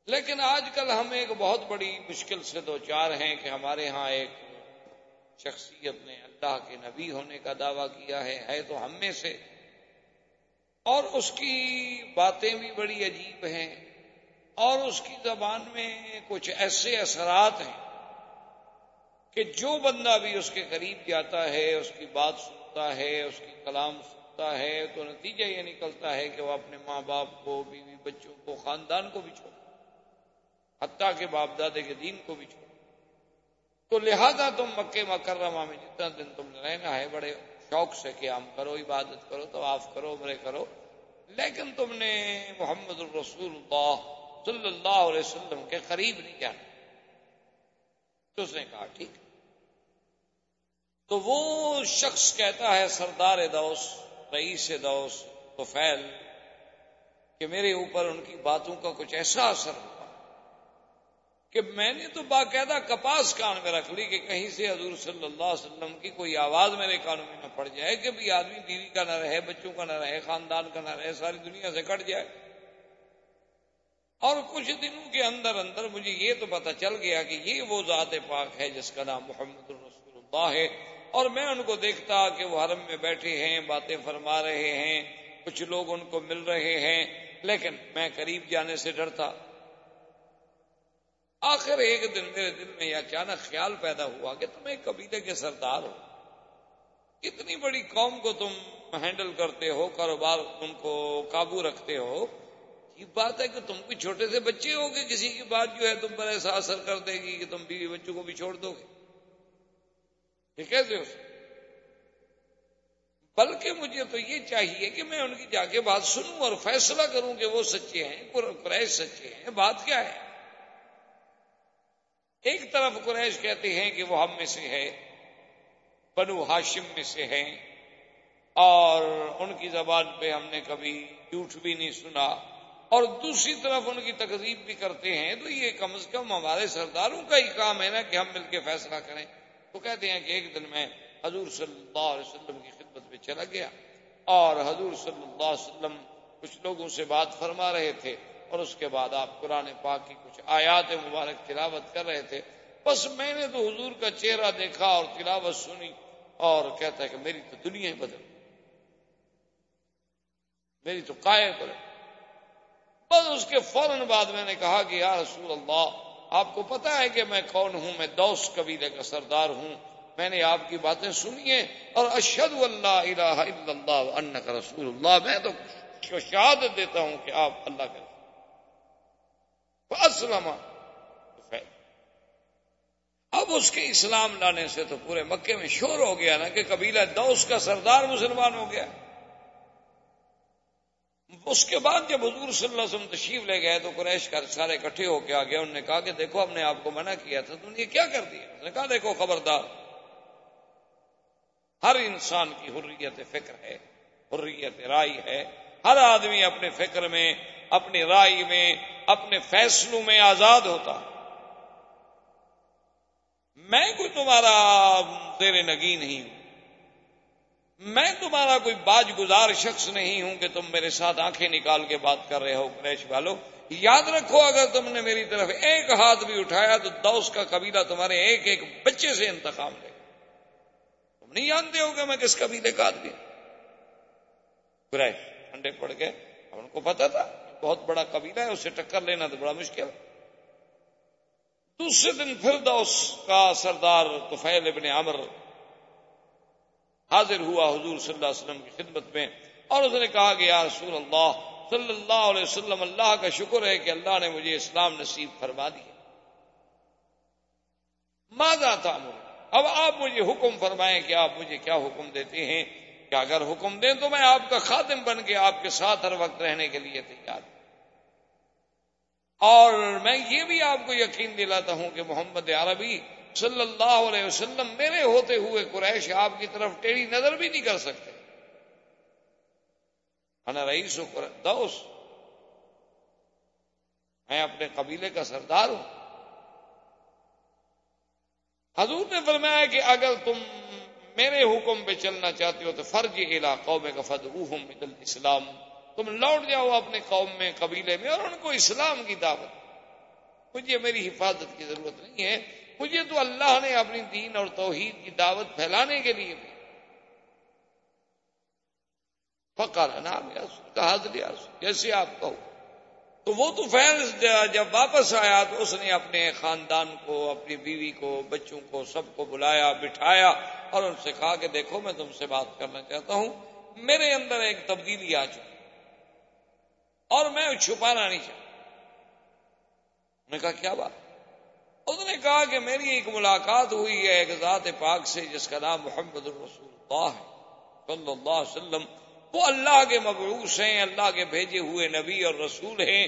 لیکن آج کل ہم ایک بہت بڑی مشکل سے دو چار ہیں کہ ہمارے ہاں ایک شخصیت نے اللہ کے نبی ہونے کا دعویٰ کیا ہے ہے تو ہم میں سے۔ اور اس کی باتیں بھی بڑی عجیب ہیں۔ اور اس کی زبان میں کچھ ایسے اثرات ہیں کہ جو بندہ بھی اس کے قریب جاتا ہے، اس کی بات سنتا ہے، اس کی کلام سنتا ہے، تو نتیجہ یہ نکلتا ہے کہ وہ اپنے ماں باپ کو، بیوی بچوں کو، خاندان کو بھی چھوڑ حتیٰ کے باپ دادے کے دین کو بھی چھوڑ تو لہذا تم مکے مکرمہ میں جتنا دن تم رہنا ہے، بڑے شوق سے قیام کرو، عبادت کرو تو کرو مرے کرو۔ لیکن تم نے محمد الرسول اللہ صلی اللہ علیہ وسلم کے قریب نہیں جانا تو اس نے کہا، ٹھیک۔ تو وہ شخص کہتا ہے، سردار دوست رئیس دوس تو فیل کہ میرے اوپر ان کی باتوں کا کچھ ایسا اثر ہوا کہ میں نے تو باقاعدہ کپاس کان میں رکھ لی کہ کہیں سے حضور صلی اللہ علیہ وسلم کی کوئی آواز میرے کانوں میں نہ پڑ جائے کہ بھی آدمی بیوی کا نہ رہے، بچوں کا نہ رہے، خاندان کا نہ رہے، ساری دنیا سے کٹ جائے۔ اور کچھ دنوں کے اندر اندر مجھے یہ تو پتا چل گیا کہ یہ وہ ذات پاک ہے جس کا نام محمد الرسول اللہ ہے۔ اور میں ان کو دیکھتا کہ وہ حرم میں بیٹھے ہیں، باتیں فرما رہے ہیں، کچھ لوگ ان کو مل رہے ہیں، لیکن میں قریب جانے سے ڈرتا۔ آخر ایک دن میرے دل میں یہ اچانک خیال پیدا ہوا کہ تم ایک قبیلے کے سردار ہو۔ اتنی بڑی قوم کو تم ہینڈل کرتے ہو، کاروبار ان کو قابو رکھتے ہو۔ یہ بات ہے کہ تم کوئی چھوٹے سے بچے ہو گے، کسی کی بات جو ہے تم پر ایسا اثر کر دے گی کہ تم بیوی بچوں کو بھی چھوڑ دو گے۔ کیسے ہو؟ بلکہ مجھے تو یہ چاہیے کہ میں ان کی جا کے بات سنوں اور فیصلہ کروں کہ وہ سچے ہیں قریش سچے ہیں، بات کیا ہے؟ ایک طرف قریش کہتے ہیں کہ وہ ہم میں سے ہے، بنو ہاشم میں سے ہیں، اور ان کی زبان پہ ہم نے کبھی جھوٹ بھی نہیں سنا، اور دوسری طرف ان کی تقریب بھی کرتے ہیں۔ تو یہ کم از کم ہمارے سرداروں کا ہی کام ہے نا کہ ہم مل کے فیصلہ کریں۔ وہ کہتے ہیں کہ ایک دن میں حضور صلی اللہ علیہ وسلم کی خدمت میں چلا گیا، اور حضور صلی اللہ علیہ وسلم کچھ لوگوں سے بات فرما رہے تھے۔ اور اس کے بعد آپ قرآن پاک کی کچھ آیات مبارک تلاوت کر رہے تھے، بس میں نے تو حضور کا چہرہ دیکھا اور تلاوت سنی اور کہتا ہے کہ میری تو دنیا ہی بدل میری تو کائے بدل بس اس کے فوراً بعد میں نے کہا کہ یا رسول اللہ، آپ کو پتا ہے کہ میں کون ہوں؟ میں دوس قبیلے کا سردار ہوں۔ میں نے آپ کی باتیں سنی ہیں اور اشد اللہ الہ الا اللہ ان کا رسول اللہ۔ میں تو شہادت دیتا ہوں کہ آپ اللہ کا اسلم اب اس کے اسلام لانے سے تو پورے مکے میں شور ہو گیا نا کہ قبیلہ دوس کا سردار مسلمان ہو گیا. اس کے بعد جب حضور صلی اللہ علیہ وسلم تشریف لے گئے تو قریش کا سارے اکٹھے ہو کے آگے انہوں نے کہا کہ دیکھو ہم نے آپ کو منع کیا تھا تم نے کیا کر دیا؟ اس نے کہا، دیکھو خبردار، ہر انسان کی حریت فکر ہے، حریت رائی ہے، ہر آدمی اپنے فکر میں اپنی رائے میں، اپنے فیصلوں میں آزاد ہوتا۔ میں کوئی تمہارا تیرے نگی نہیں ہوں۔ میں تمہارا کوئی باج گزار شخص نہیں ہوں کہ تم میرے ساتھ آنکھیں نکال کے بات کر رہے ہو، قریش والو۔ یاد رکھو، اگر تم نے میری طرف ایک ہاتھ بھی اٹھایا تو دوس کا قبیلہ تمہارے ایک ایک بچے سے انتخاب لے۔ تم نہیں جانتے ہو کہ میں کس قبیلے کا آدمی قریش ٹھنڈے پڑ گئے۔ ان کو پتا تھا۔ بہت بڑا قبیلہ ہے، اسے ٹکر لینا تو بڑا مشکل دوسرے دن پھر دوس کا سردار توفیل ابن عمر حاضر ہوا حضور صلی اللہ علیہ وسلم کی خدمت میں اور اس نے کہا کہ یا رسول اللہ صلی اللہ علیہ وسلم، اللہ کا شکر ہے کہ اللہ نے مجھے اسلام نصیب فرما دیا۔ ماضا تھا اب آپ مجھے حکم فرمائیں کہ آپ مجھے کیا حکم دیتے ہیں؟ کہ اگر حکم دیں تو میں آپ کا خاتم بن کے آپ کے ساتھ ہر وقت رہنے کے لیے تیار ہوں۔ اور میں یہ بھی آپ کو یقین دلاتا ہوں کہ محمد عربی صلی اللہ علیہ وسلم میرے ہوتے ہوئے قریش آپ کی طرف ٹیڑھی نظر بھی نہیں کر سکتے۔ انا رئیس و دوس میں اپنے قبیلے کا سردار ہوں۔ حضور نے فرمایا کہ اگر تم میرے حکم پہ چلنا چاہتے ہو تو فرض علاقوں میں کفد روحم اسلام تم لوٹ جاؤ اپنے قوم میں، قبیلے میں اور ان کو اسلام کی دعوت۔ مجھے میری حفاظت کی ضرورت نہیں ہے۔ مجھے تو اللہ نے اپنی دین اور توحید کی دعوت پھیلانے کے لیے بھی فکر نام کہا جیسے آپ کہو؟ تو وہ تو فیض جب واپس آیا تو اس نے اپنے خاندان کو، اپنی بیوی کو، بچوں کو، سب کو بلایا، بٹھایا اور ان سے کہا کہ دیکھو میں تم سے بات کرنا چاہتا ہوں، میرے اندر ایک تبدیلی آ چکی اور میں چھپانا نہیں چاہتا۔ نے کہا، کیا بات؟ اس نے کہا کہ میری ایک ملاقات ہوئی ہے ایک ذات پاک سے جس کا نام محمد الرسول اللہ ہے، صلی اللہ علیہ وسلم۔ وہ اللہ کے مبعوث ہیں، اللہ کے بھیجے ہوئے نبی اور رسول ہیں۔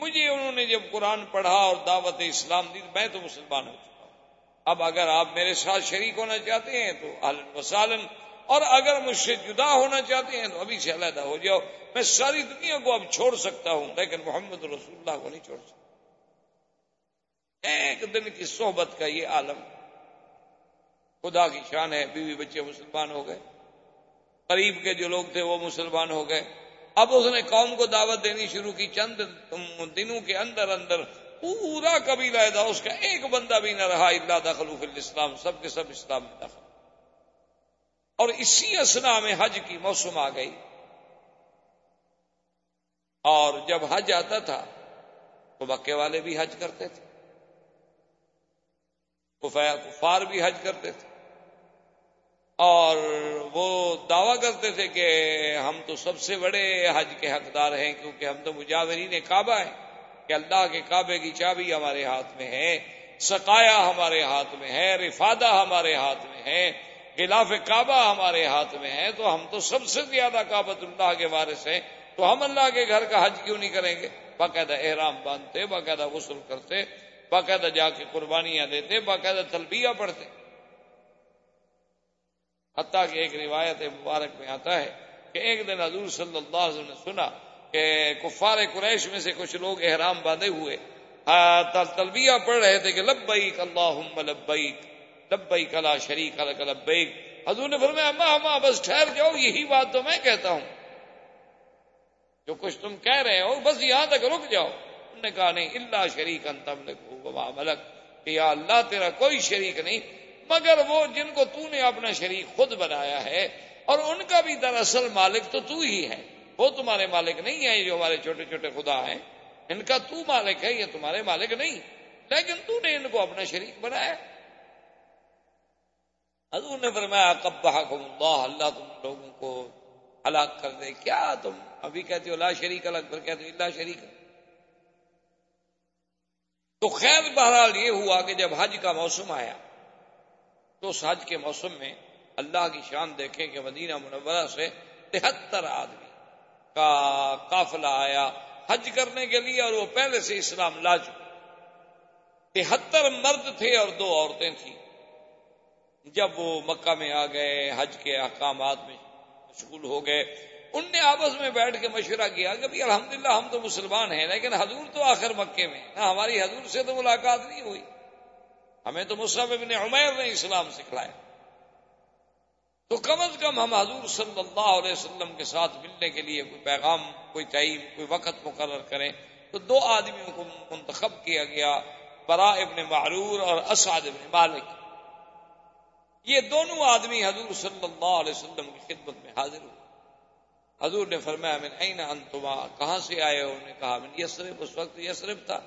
مجھے انہوں نے جب قرآن پڑھا اور دعوت اسلام دی، میں تو مسلمان ہو چکا ہوں۔ اب اگر آپ میرے ساتھ شریک ہونا چاہتے ہیں تو وسالن، اور اگر مجھ سے جدا ہونا چاہتے ہیں تو ابھی سے علیحدہ ہو جاؤ۔ میں ساری دنیا کو اب چھوڑ سکتا ہوں، لیکن محمد رسول اللہ کو نہیں چھوڑ سکتا۔ ایک دن کی صحبت کا یہ عالم خدا کی شان ہے، بیوی بچے مسلمان ہو گئے۔ قریب کے جو لوگ تھے وہ مسلمان ہو گئے۔ اب اس نے قوم کو دعوت دینی شروع کی، چند دنوں کے اندر اندر پورا قبیلہ تھا اس کا ایک بندہ بھی نہ رہا اللہ دخل الاسلام، سب کے سب اسلام میں دخل۔ اور اسی اسنا میں حج کی موسم آ گئی۔ اور جب حج آتا تھا، تو مکے والے بھی حج کرتے تھے۔ کفار بھی حج کرتے تھے۔ اور وہ دعویٰ کرتے تھے کہ ہم تو سب سے بڑے حج کے حقدار ہیں کیونکہ ہم تو مجاورین کعبہ ہیں، کہ اللہ کے کعبے کی چابی ہمارے ہاتھ میں ہے سکایا ہمارے ہاتھ میں ہے، رفادہ ہمارے ہاتھ میں ہے، خلاف کعبہ ہمارے ہاتھ میں ہے، تو ہم تو سب سے زیادہ کابت اللہ کے وارث ہیں، تو ہم اللہ کے گھر کا حج کیوں نہیں کریں گے؟ باقاعدہ احرام باندھتے، باقاعدہ غسل کرتے، باقاعدہ جا کے قربانیاں دیتے، باقاعدہ تلبیہ پڑھتے۔ حتیٰ کہ ایک روایت مبارک میں آتا ہے کہ ایک دن حضور صلی اللہ علیہ وسلم نے سنا کہ کفار قریش میں سے کچھ لوگ احرام باندھے ہوئے۔ ہاں، تلبیہ پڑھ رہے تھے کہ لبیک اللہم لبیک لبئی کلا شریک لبیک۔ حضور نے فرمایا، اما اما، بس ٹھہر جاؤ، یہی بات تو میں کہتا ہوں۔ جو کچھ تم کہہ رہے ہو، بس یہاں تک رک جاؤ۔ انہوں نے کہا، نہیں اللہ شریک انتم ملک۔ کہ یا اللہ، تیرا کوئی شریک نہیں مگر وہ جن کو تو نے اپنا شریک خود بنایا ہے، اور ان کا بھی دراصل مالک تو تو ہی ہے۔ وہ تمہارے مالک نہیں ہے جو ہمارے چھوٹے چھوٹے خدا ہیں۔ ان کا تو مالک ہے، یہ تمہارے مالک نہیں۔ لیکن تو نے ان کو اپنا شریک بنایا۔ حضور نے فرمایا کب اللہ اللہ تم لوگوں کو ہلاک کر دے۔ کیا تم ابھی کہتے ہو لا شریک الگ، پھر کہتے ہو اللہ شریک تو خیر بہرحال یہ ہوا کہ جب حج کا موسم آیا تو اس حج کے موسم میں اللہ کی شان دیکھیں کہ مدینہ منورہ سے تہتر آدمی کا قافلہ آیا حج کرنے کے لیے اور وہ پہلے سے اسلام لا چکے تہتر مرد تھے اور دو عورتیں تھیں۔ جب وہ مکہ میں آ گئے، حج کے احکامات میں مشغول ہو گئے، ان نے آپس میں بیٹھ کے مشورہ کیا کہ بھی الحمدللہ ہم تو مسلمان ہیں، لیکن حضور تو آخر مکے میں نہ ہماری حضور سے تو ملاقات نہیں ہوئی۔ ہمیں تو مصحف ابن عمیر نے اسلام سکھلایا۔ تو کم از کم ہم حضور صلی اللہ علیہ وسلم کے ساتھ ملنے کے لیے کوئی پیغام، کوئی ٹائم، کوئی وقت مقرر کریں تو دو آدمیوں کو منتخب کیا گیا، برا ابن معرور اور اسعد ابن مالک۔ یہ دونوں آدمی حضور صلی اللہ علیہ وسلم کی خدمت میں حاضر ہوئے۔ حضور نے فرمایا، من این انتما؟ کہاں سے آئے ہو؟ نے کہا، من یسرف اس وقت یسرف تھا۔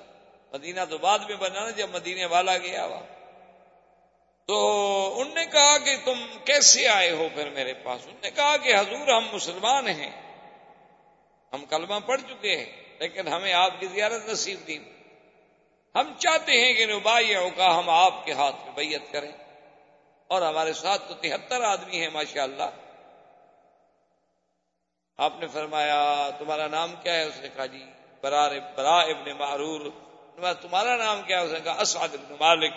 مدینہ تو بعد میں بنا نا، جب مدینے والا گیا ہوا تو ان نے کہا کہ تم کیسے آئے ہو پھر میرے پاس؟ ان نے کہا کہ حضور ہم مسلمان ہیں۔ ہم کلمہ پڑھ چکے ہیں، لیکن ہمیں آپ کی زیارت نصیب دی ہم چاہتے ہیں کہ نبائیوں کا ہم آپ کے ہاتھ میں بیعت کریں۔ اور ہمارے ساتھ تو تہتر آدمی ہیں ماشاء اللہ آپ نے فرمایا، تمہارا نام کیا ہے؟ اس نے کہا جی برار برا ابن معرور۔ تمہارا نام کیا اس نے کہا اسعد ابن مالک۔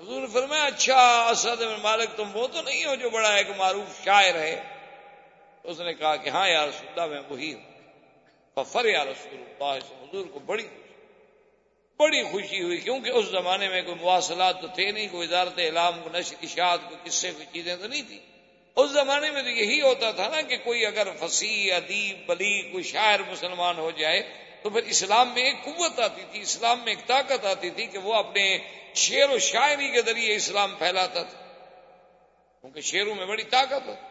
حضور نے فرمایا اچھا اسعد ابن مالک تم وہ تو نہیں ہو جو بڑا ایک معروف شاعر ہے۔ اس نے کہا کہ ہاں یا رسول اللہ، میں وہی ہوں۔ ففر یا رسول اللہ حضور کو بڑی بڑی خوشی ہوئی، کیونکہ اس زمانے میں کوئی مواصلات تو تھے نہیں، کوئی ادارت اعلام کو نشر، اشاعت کو قصے، کوئی چیزیں تو نہیں تھیں اس زمانے میں تو یہی ہوتا تھا نا کہ کوئی اگر فصیح، ادیب بلی کوئی شاعر مسلمان ہو جائے تو پھر اسلام میں ایک قوت آتی تھی، اسلام میں ایک طاقت آتی تھی کہ وہ اپنے شعر و شاعری کے ذریعے اسلام پھیلاتا تھا۔ کیونکہ شعروں میں بڑی طاقت ہے۔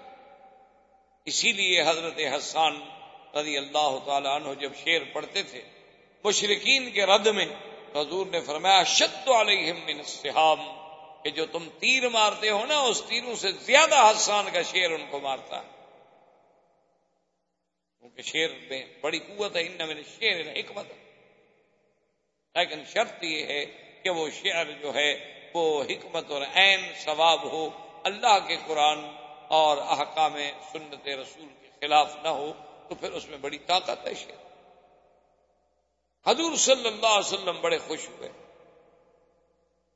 اسی لیے حضرت حسان رضی اللہ تعالیٰ عنہ جب شعر پڑھتے تھے مشرقین کے رد میں حضور نے فرمایا شد علیہم من السحام کہ جو تم تیر مارتے ہو نا، اس تیروں سے زیادہ حسان کا شیر ان کو مارتا ہے۔ کیونکہ شیر میں بڑی قوت ہے ان میں شیر حکمت۔ لیکن شرط یہ ہے کہ وہ شعر جو ہے، وہ حکمت اور عین ثواب ہو، اللہ کے قرآن اور احکام سنت رسول کے خلاف نہ ہو، تو پھر اس میں بڑی طاقت ہے شعر۔ حضور صلی اللہ علیہ وسلم بڑے خوش ہوئے۔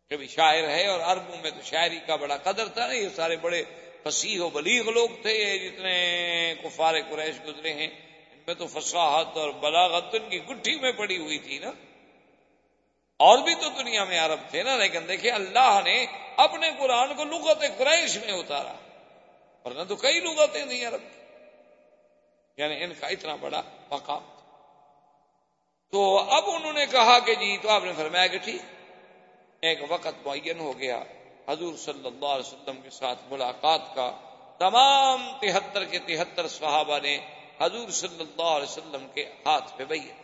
کبھی شاعر ہے اور عربوں میں تو شاعری کا بڑا قدر تھا نا یہ سارے بڑے فصیح و بلیغ لوگ تھے جتنے کفار قریش گزرے ہیں، ان میں تو فصاحت اور بلاغت ان کی گٹھی میں پڑی ہوئی تھی نا۔ اور بھی تو دنیا میں عرب تھے نا، لیکن دیکھیں اللہ نے اپنے قرآن کو لغت قریش میں اتارا، ورنہ تو کئی لغتیں تھیں عرب کی۔ یعنی ان کا اتنا بڑا مقام۔ تو اب انہوں نے کہا کہ جی تو آپ نے فرمایا کہ ٹھیک، ایک وقت معین ہو گیا۔ حضور صلی اللہ علیہ وسلم کے ساتھ ملاقات کا تمام تہتر کے تہتر صحابہ نے حضور صلی اللہ علیہ وسلم کے ہاتھ پہ بیت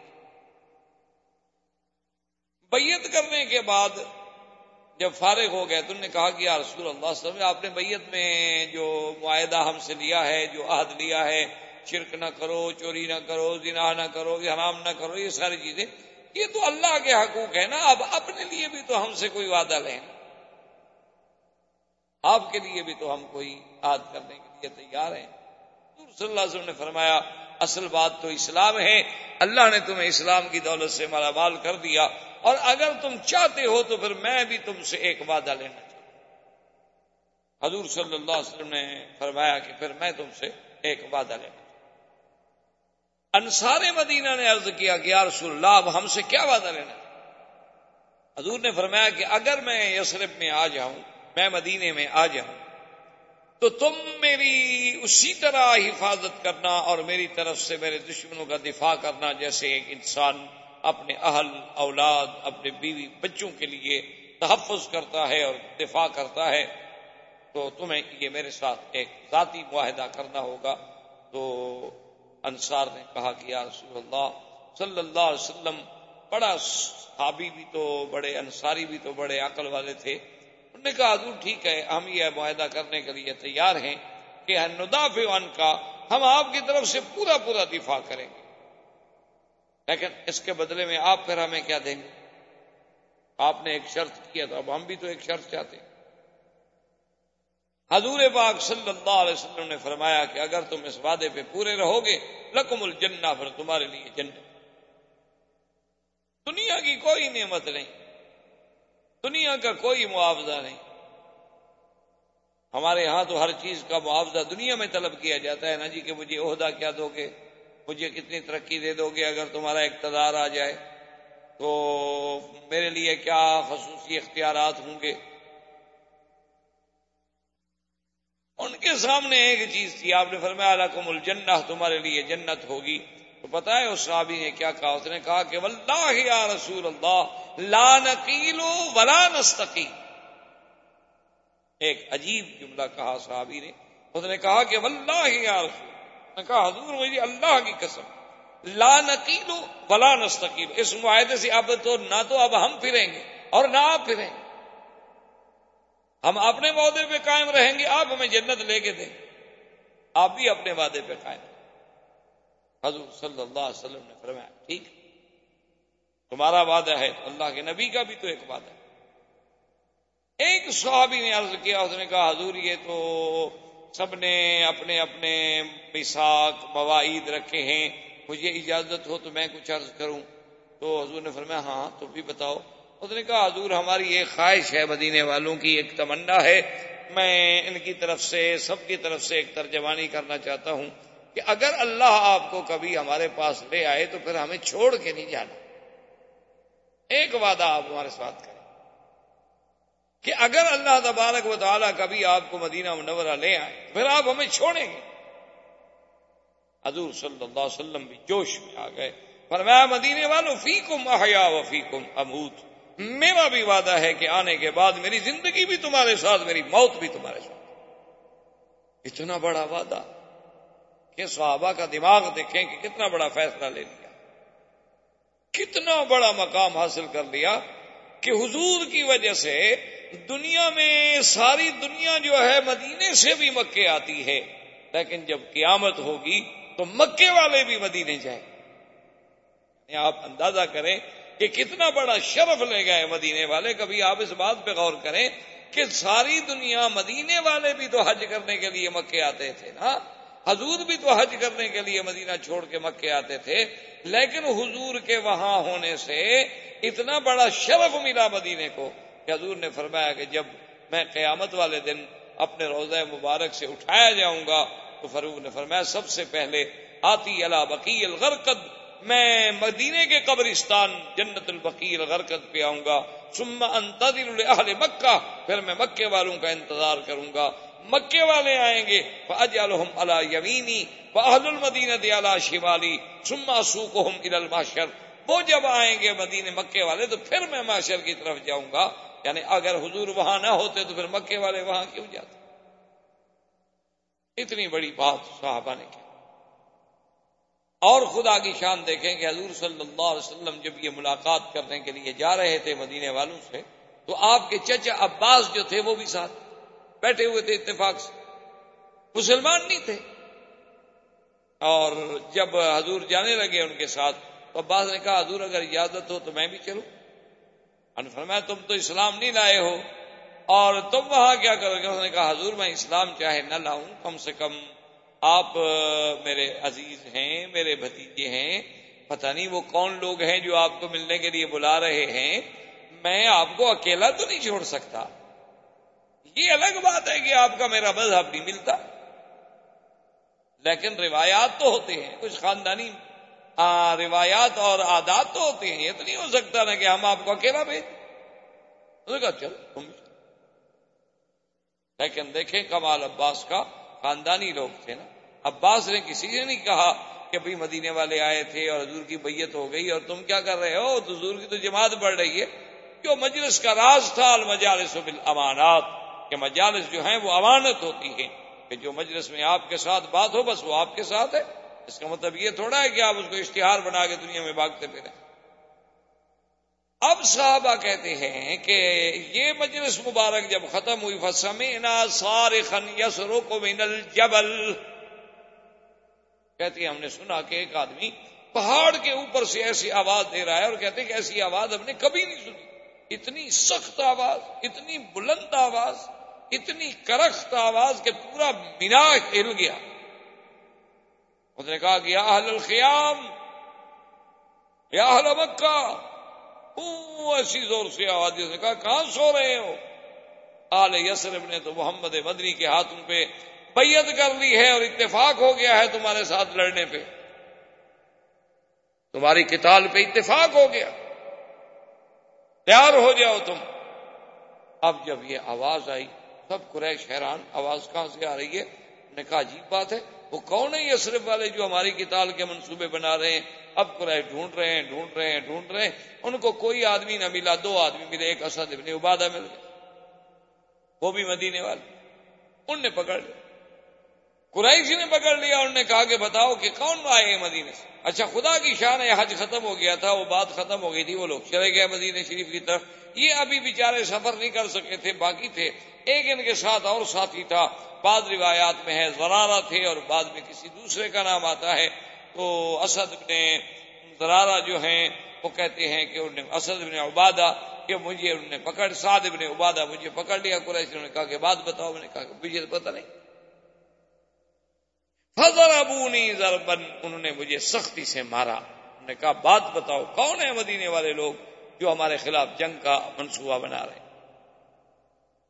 بیت کرنے کے بعد جب فارغ ہو گئے تو انہوں نے کہا کہ یا رسول اللہ صلی اللہ علیہ وسلم، آپ نے بیت میں جو معاہدہ ہم سے لیا ہے، جو عہد لیا ہے، شرک نہ کرو، چوری نہ کرو، زنا نہ کرو، حرام نہ کرو، یہ ساری چیزیں، یہ تو اللہ کے حقوق ہے نا، اب اپنے لیے بھی تو ہم سے کوئی وعدہ لیں آپ کے لیے بھی تو ہم کوئی عاد کرنے کے لیے تیار ہیں۔ صلی اللہ علیہ وسلم نے فرمایا، اصل بات تو اسلام ہے۔ اللہ نے تمہیں اسلام کی دولت سے مالا مال کر دیا۔ اور اگر تم چاہتے ہو تو پھر میں بھی تم سے ایک وعدہ لینا چاہتا ہوں۔ حضور صلی اللہ علیہ وسلم نے فرمایا کہ پھر میں تم سے ایک وعدہ لینا چاہتا انصار مدینہ نے عرض کیا کہ، یا رسول اللہ، اب ہم سے کیا وعدہ لینا حضور نے فرمایا کہ، اگر میں یسرف میں آ جاؤں میں مدینے میں آ جاؤں۔ تو تم میری اسی طرح حفاظت کرنا اور میری طرف سے میرے دشمنوں کا دفاع کرنا جیسے ایک انسان اپنے اہل، اولاد، اپنے بیوی بچوں کے لیے تحفظ کرتا ہے اور دفاع کرتا ہے، تو تمہیں یہ میرے ساتھ ایک ذاتی معاہدہ کرنا ہوگا۔ تو انصار نے کہا کہ یا رسول اللہ صلی اللہ علیہ وسلم، بڑا صحابی بھی تو، بڑے انصاری بھی تو، بڑے عقل والے تھے۔ انہوں نے کہا، حضور ٹھیک ہے، ہم یہ معاہدہ کرنے کے لیے تیار ہیں کہ نداف ان کا ہم آپ کی طرف سے پورا پورا دفاع کریں گے۔ لیکن اس کے بدلے میں آپ پھر ہمیں کیا دیں گے؟ آپ نے ایک شرط کیا تو اب ہم بھی تو ایک شرط چاہتے ہیں۔ حضور پاک صلی اللہ علیہ وسلم نے فرمایا کہ اگر تم اس وعدے پہ پورے رہو گے، لکم الجنہ، پھر تمہارے لیے جنت۔ دنیا کی کوئی نعمت نہیں۔ دنیا کا کوئی معاوضہ نہیں۔ ہمارے ہاں تو ہر چیز کا معاوضہ دنیا میں طلب کیا جاتا ہے نا جی کہ مجھے عہدہ کیا دو گے، مجھے کتنی ترقی دے دو گے اگر تمہارا اقتدار آ جائے۔ تو میرے لیے کیا خصوصی اختیارات ہوں گے؟ ان کے سامنے ایک چیز تھی، آپ نے فرمایا الجنہ تمہارے لیے جنت ہوگی۔ پتا ہے اس صحابی نے کیا کہا؟ اس نے کہا کہ واللہ یا رسول اللہ، لا نقیلو ولا نستقی ایک عجیب جملہ کہا صحابی نے۔ اس نے کہا کہ واللہ یا رسول نے کہا، حضور مجھے اللہ کی قسم۔ لا نقیلو ولا نستقیل اس معاہدے سے اب تو نہ تو اب ہم پھریں گے اور نہ آپ پھریں۔ گے ہم اپنے وعدے پہ قائم رہیں گے، آپ ہمیں جنت لے کے دیں۔ آپ بھی اپنے وعدے پہ قائم۔ حضور صلی اللہ علیہ وسلم نے فرمایا، ٹھیک تمہارا وعدہ ہے، اللہ کے نبی کا بھی تو ایک وعدہ ہے۔ ایک صحابی نے عرض کیا، اس نے کہا، حضور، یہ تو سب نے اپنے اپنے مساق مواعید رکھے ہیں، مجھے اجازت ہو تو میں کچھ عرض کروں۔ تو حضور نے فرمایا ہاں تو بھی بتاؤ۔ اس نے کہا، حضور، ہماری ایک خواہش ہے، مدینے والوں کی ایک تمنا ہے۔ میں ان کی طرف سے، سب کی طرف سے ایک ترجمانی کرنا چاہتا ہوں۔ کہ اگر اللہ آپ کو کبھی ہمارے پاس لے آئے تو پھر ہمیں چھوڑ کے نہیں جانا۔ ایک وعدہ آپ ہمارے ساتھ کریں۔ کہ اگر اللہ تبارک و تعالیٰ کبھی آپ کو مدینہ منورہ لے آئے، پھر آپ ہمیں چھوڑیں گے۔ حضور صلی اللہ علیہ وسلم بھی جوش میں آ گئے۔ پر میں مدینے والوں فی کم احیا و فی کم اموت۔ میرا بھی وعدہ ہے کہ آنے کے بعد میری زندگی بھی تمہارے ساتھ، میری موت بھی تمہارے ساتھ۔ اتنا بڑا وعدہ۔ کہ صحابہ کا دماغ دیکھیں کہ کتنا بڑا فیصلہ لے لیا۔ کتنا بڑا مقام حاصل کر لیا کہ حضور کی وجہ سے دنیا میں ساری دنیا جو ہے مدینے سے بھی مکے آتی ہے، لیکن جب قیامت ہوگی تو مکے والے بھی مدینے جائیں۔ یعنی آپ اندازہ کریں کہ کتنا بڑا شرف لے گئے مدینے والے۔ کبھی آپ اس بات پہ غور کریں کہ ساری دنیا مدینے والے بھی تو حج کرنے کے لیے مکے آتے تھے نا۔ حضور بھی تو حج کرنے کے لیے مدینہ چھوڑ کے مکے آتے تھے، لیکن حضور کے وہاں ہونے سے اتنا بڑا شرف ملا مدینے کو کہ حضور نے فرمایا کہ جب میں قیامت والے دن اپنے روزہ مبارک سے اٹھایا جاؤں گا، تو فروغ نے فرمایا سب سے پہلے آتی اللہ بکی الغرقد، میں مدینے کے قبرستان جنت البقیر غرکت پہ آؤں گا سما انتظر اہل مکہ، پھر میں مکے والوں کا انتظار کروں گا۔ مکے والے آئیں گے اجالحم اللہ یمینی اہل المدینت اعلی شمالی سما سوکھم ال الماشر وہ جب آئیں گے مدینے، مکے والے، تو پھر میں معاشر کی طرف جاؤں گا۔ یعنی اگر حضور وہاں نہ ہوتے تو پھر مکے والے وہاں کیوں جاتے؟ اتنی بڑی بات صحابہ نے کی اور خدا کی شان دیکھیں کہ حضور صلی اللہ علیہ وسلم جب یہ ملاقات کرنے کے لیے جا رہے تھے مدینے والوں سے، تو آپ کے چچا عباس جو تھے وہ بھی ساتھ بیٹھے ہوئے تھے اتفاق سے۔ مسلمان نہیں تھے۔ اور جب حضور جانے لگے ان کے ساتھ، تو عباس نے کہا، حضور اگر اجازت ہو تو میں بھی چلوں۔ فرمایا، تم تو اسلام نہیں لائے ہو۔ اور تم وہاں کیا کرو گے؟ اس نے کہا، حضور، میں اسلام چاہے نہ لاؤں، کم سے کم آپ میرے عزیز ہیں، میرے بھتیجے ہیں۔ پتہ نہیں وہ کون لوگ ہیں جو آپ کو ملنے کے لیے بلا رہے ہیں۔ میں آپ کو اکیلا تو نہیں چھوڑ سکتا۔ یہ الگ بات ہے کہ آپ کا میرا مذہب نہیں ملتا۔ لیکن روایات تو ہوتے ہیں، کچھ خاندانی روایات اور عادات تو ہوتے ہیں۔ یہ تو نہیں ہو سکتا نا کہ ہم آپ کو اکیلا بھیج چل تم لیکن دیکھیں کمال عباس کا خاندانی لوگ تھے نا۔ عباس نے کسی نے نہیں کہا کہ بھائی مدینے والے آئے تھے اور حضور کی بیت ہو گئی اور تم کیا کر رہے ہو؟ حضور کی تو جماعت بڑھ رہی ہے۔ جو مجلس کا راز تھا، المجالس بالامانات۔ کہ مجالس جو ہیں وہ امانت ہوتی ہیں کہ جو مجلس میں آپ کے ساتھ بات ہو، بس وہ آپ کے ساتھ ہے۔ اس کا مطلب یہ تھوڑا ہے کہ آپ اس کو اشتہار بنا کے دنیا میں بھاگتے پھریں۔ اب صحابہ کہتے ہیں کہ یہ مجلس مبارک جب ختم ہوئی فسمینا سارے خن یسرو کو من الجبل۔ کہتے ہیں، ہم نے سنا کہ ایک آدمی پہاڑ کے اوپر سے ایسی آواز دے رہا ہے اور کہتے ہیں کہ ایسی آواز ہم نے کبھی نہیں سنی۔ اتنی سخت آواز، اتنی بلند آواز۔ اتنی کرخت آواز کہ پورا مینا ہل گیا۔ اس نے کہا کہ یا اہل الخیام، یا اہل مکہ ایسی زور سے آواز نے کہا، کہاں سو رہے ہو؟ آل یسرف نے تو محمد مدنی کے ہاتھوں پہ بیت کر لی ہے اور اتفاق ہو گیا ہے تمہارے ساتھ لڑنے پہ۔ تمہاری کتاب پہ اتفاق ہو گیا۔ تیار ہو جاؤ تم۔ اب جب یہ آواز آئی سب قریش حیران، آواز کہاں سے آ رہی ہے؟ نے کہا، عجیب بات ہے، وہ کون ہے یہ صرف والے جو ہماری کتاب کے منصوبے بنا رہے ہیں؟ اب قریش ڈھونڈ رہے ہیں، ڈھونڈ رہے ہیں، ڈھونڈ رہے ہیں۔ ان کو کوئی آدمی نہ ملا، دو آدمی ملے، ایک اسد ابن عبادہ مل گئے۔ وہ بھی مدینے والے۔ ان نے پکڑ لیا۔ قریشی نے پکڑ لیا انہوں نے کہا کہ بتاؤ کہ کون آئے مدینے سے؟ اچھا خدا کی شان ہے، حج ختم ہو گیا تھا، وہ بات ختم ہو گئی تھی، وہ لوگ چلے گئے مدینے شریف کی طرف۔ یہ ابھی بیچارے سفر نہیں کر سکے تھے، باقی تھے۔ ایک ان کے ساتھ اور ساتھی تھا۔ بعض روایات میں ہے، زرارہ تھے اور بعد میں کسی دوسرے کا نام آتا ہے۔ تو اسد نے زرارہ جو ہیں، وہ کہتے ہیں کہ انہوں نے، اسد ابن عبادہ، کہ مجھے انہوں نے پکڑ، سعد ابن عبادہ مجھے پکڑ لیا۔ قریش نے کہا کہ بات بتاؤ، میں نے کہا کہ مجھے پتہ نہیں۔ فضر ابونی ضربن انہوں نے مجھے سختی سے مارا۔ انہوں نے کہا، بات بتاؤ، کون ہے مدینے والے لوگ؟ جو ہمارے خلاف جنگ کا منصوبہ بنا رہے ہیں۔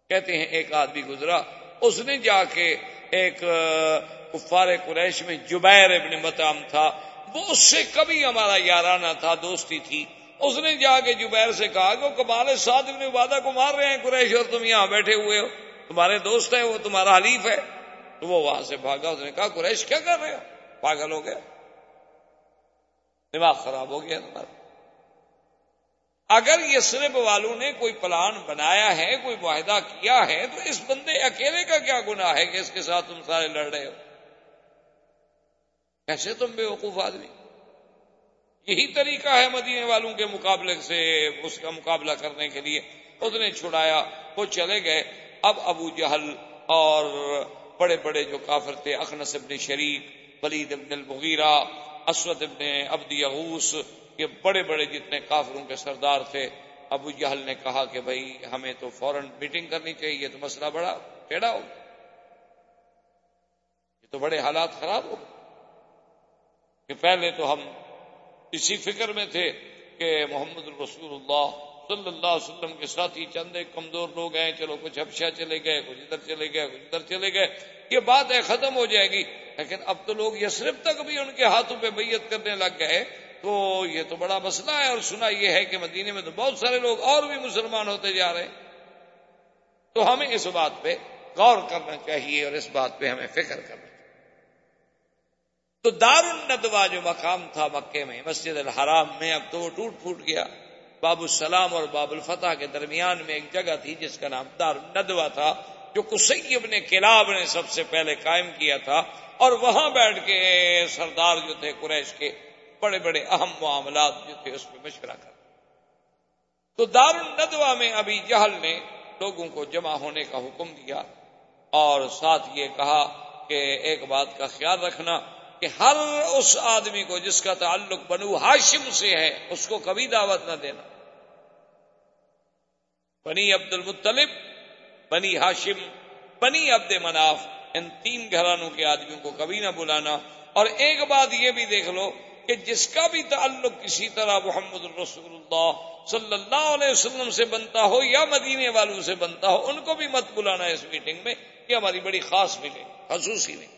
کہتے ہیں ایک آدمی گزرا، اس نے جا کے ایک کفار قریش میں جبیر ابن متام تھا۔ وہ اس سے کبھی ہمارا یارانہ تھا، دوستی تھی۔ اس نے جا کے جبیر سے کہا کہ وہ کمال سعد ابن عبادہ کو مار رہے ہیں قریش اور تم یہاں بیٹھے ہوئے ہو۔ تمہارے دوست ہیں، وہ تمہارا حلیف ہے۔ تو وہ وہاں سے بھاگا، اس نے کہا، قریش کیا کر رہے ہو؟ پاگل ہو گیا۔ دماغ خراب ہو گیا تمہارا۔ اگر یہ صرف والوں نے کوئی پلان بنایا ہے، کوئی معاہدہ کیا ہے، تو اس بندے اکیلے کا کیا گناہ ہے کہ اس کے ساتھ تم سارے لڑ رہے ہو؟ کیسے تم بے وقوف آدمی؟ یہی طریقہ ہے مدینے والوں کے مقابلے سے، اس کا مقابلہ کرنے کے لیے۔ اس نے چھڑایا، وہ چلے گئے۔ اب ابو جہل اور بڑے بڑے جو کافر تھے، اخنس ابن شریک، ولید ابن المغیرہ، اسود ابن ابد یغوس یہ بڑے بڑے جتنے کافروں کے سردار تھے، ابو جہل نے کہا کہ بھائی، ہمیں تو فوراً میٹنگ کرنی چاہیے یہ تو مسئلہ بڑا ٹیڑھا ہو۔ یہ تو بڑے حالات خراب ہو۔ کہ پہلے تو ہم اسی فکر میں تھے کہ محمد الرسول اللہ صلی اللہ علیہ وسلم کے ساتھ ہی چند ایک کمزور لوگ ہیں، چلو کچھ ابشا چلے گئے، کچھ ادھر چلے گئے، کچھ ادھر چلے گئے۔ یہ بات ہے ختم ہو جائے گی۔ لیکن اب تو لوگ یسرف تک بھی ان کے ہاتھوں پہ بیت کرنے لگ گئے۔ تو یہ تو بڑا مسئلہ ہے اور سنا یہ ہے کہ مدینے میں تو بہت سارے لوگ اور بھی مسلمان ہوتے جا رہے ہیں۔ تو ہمیں اس بات پہ غور کرنا چاہیے اور اس بات پہ ہمیں فکر کرنا چاہیے۔ تو دار الندوا جو مقام تھا مکے میں، مسجد الحرام میں، اب تو وہ ٹوٹ پھوٹ گیا۔ باب السلام اور باب الفتح کے درمیان میں ایک جگہ تھی جس کا نام دار الندوا تھا، جو کسیب نے کلاب نے سب سے پہلے قائم کیا تھا۔ اور وہاں بیٹھ کے سردار جو تھے قریش کے بڑے بڑے اہم معاملات جو تھے، اس پہ مشورہ کر۔ تو دار الندوا میں ابھی جہل نے لوگوں کو جمع ہونے کا حکم دیا اور ساتھ یہ کہا کہ ایک بات کا خیال رکھنا کہ ہر اس آدمی کو جس کا تعلق بنو ہاشم سے ہے، اس کو کبھی دعوت نہ دینا۔ بنی عبد المطلب، بنی ہاشم، بنی عبد مناف، ان تین گھرانوں کے آدمیوں کو کبھی نہ بلانا۔ اور ایک بات یہ بھی دیکھ لو کہ جس کا بھی تعلق کسی طرح محمد الرسول اللہ صلی اللہ علیہ وسلم سے بنتا ہو یا مدینے والوں سے بنتا ہو، ان کو بھی مت بلانا اس میٹنگ میں کہ ہماری بڑی خاص ملے خصوصی نہیں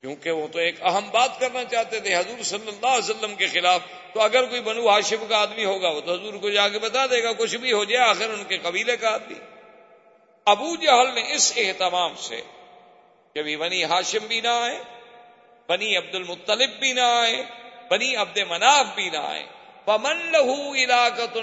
کیونکہ وہ تو ایک اہم بات کرنا چاہتے تھے، حضور صلی اللہ علیہ وسلم کے خلاف۔ تو اگر کوئی بنو ہاشم کا آدمی ہوگا، وہ تو حضور کو جا کے بتا دے گا، کچھ بھی ہو جائے، آخر ان کے قبیلے کا آدمی۔ ابو جہل نے اس اہتمام سے کبھی بنی ہاشم بھی نہ آئے بنی عبد المطلب بھی نہ آئے، بنی عبد مناف بھی نہ آئے۔ پمن لہو علاقت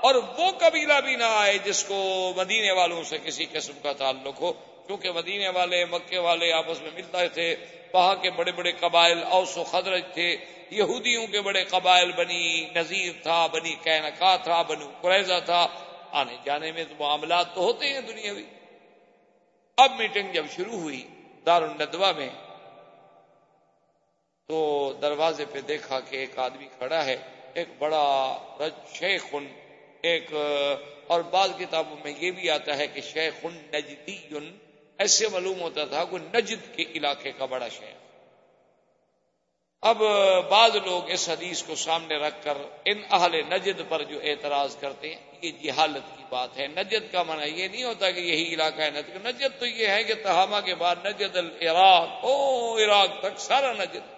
اور وہ قبیلہ بھی نہ آئے جس کو مدینے والوں سے کسی قسم کا تعلق ہو۔ کیونکہ مدینے والے، مکے والے آپس میں ملتے تھے، وہاں کے بڑے بڑے قبائل اوس و خدرج تھے۔ یہودیوں کے بڑے قبائل، بنی نذیر تھا، بنی کینکا تھا، بنو قریضہ تھا۔ آنے جانے میں تو معاملات تو ہوتے ہیں دنیاوی۔ اب میٹنگ جب شروع ہوئی دار الندوا میں تو دروازے پہ دیکھا کہ ایک آدمی کھڑا ہے، ایک بڑا شیخ ایک، اور بعض کتابوں میں یہ بھی آتا ہے کہ شیخ نجدی ایسے معلوم ہوتا تھا کہ نجد کے علاقے کا بڑا شیخ۔ اب بعض لوگ اس حدیث کو سامنے رکھ کر ان اہل نجد پر جو اعتراض کرتے ہیں یہ جہالت کی بات ہے۔ نجد کا منع یہ نہیں ہوتا کہ یہی علاقہ ہے نجد نجد تو یہ ہے کہ تہامہ کے بعد نجد العراق، او عراق تک سارا نجد۔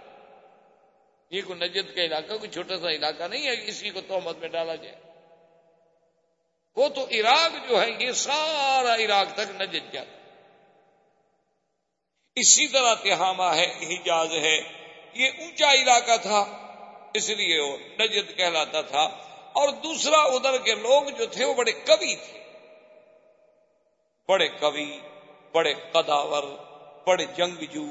یہ کوئی نجد کا علاقہ، کوئی چھوٹا سا علاقہ نہیں ہے کسی کو تہمت میں ڈالا جائے۔ وہ تو عراق جو ہے، یہ سارا عراق تک نجد جاتا اسی طرح تہامہ ہے، حجاز ہے۔ یہ اونچا علاقہ تھا، اس لیے وہ نجد کہلاتا تھا۔ اور دوسرا ادھر کے لوگ جو تھے وہ بڑے کبھی تھے۔ بڑے کبھی، بڑے قداور، بڑے جنگجو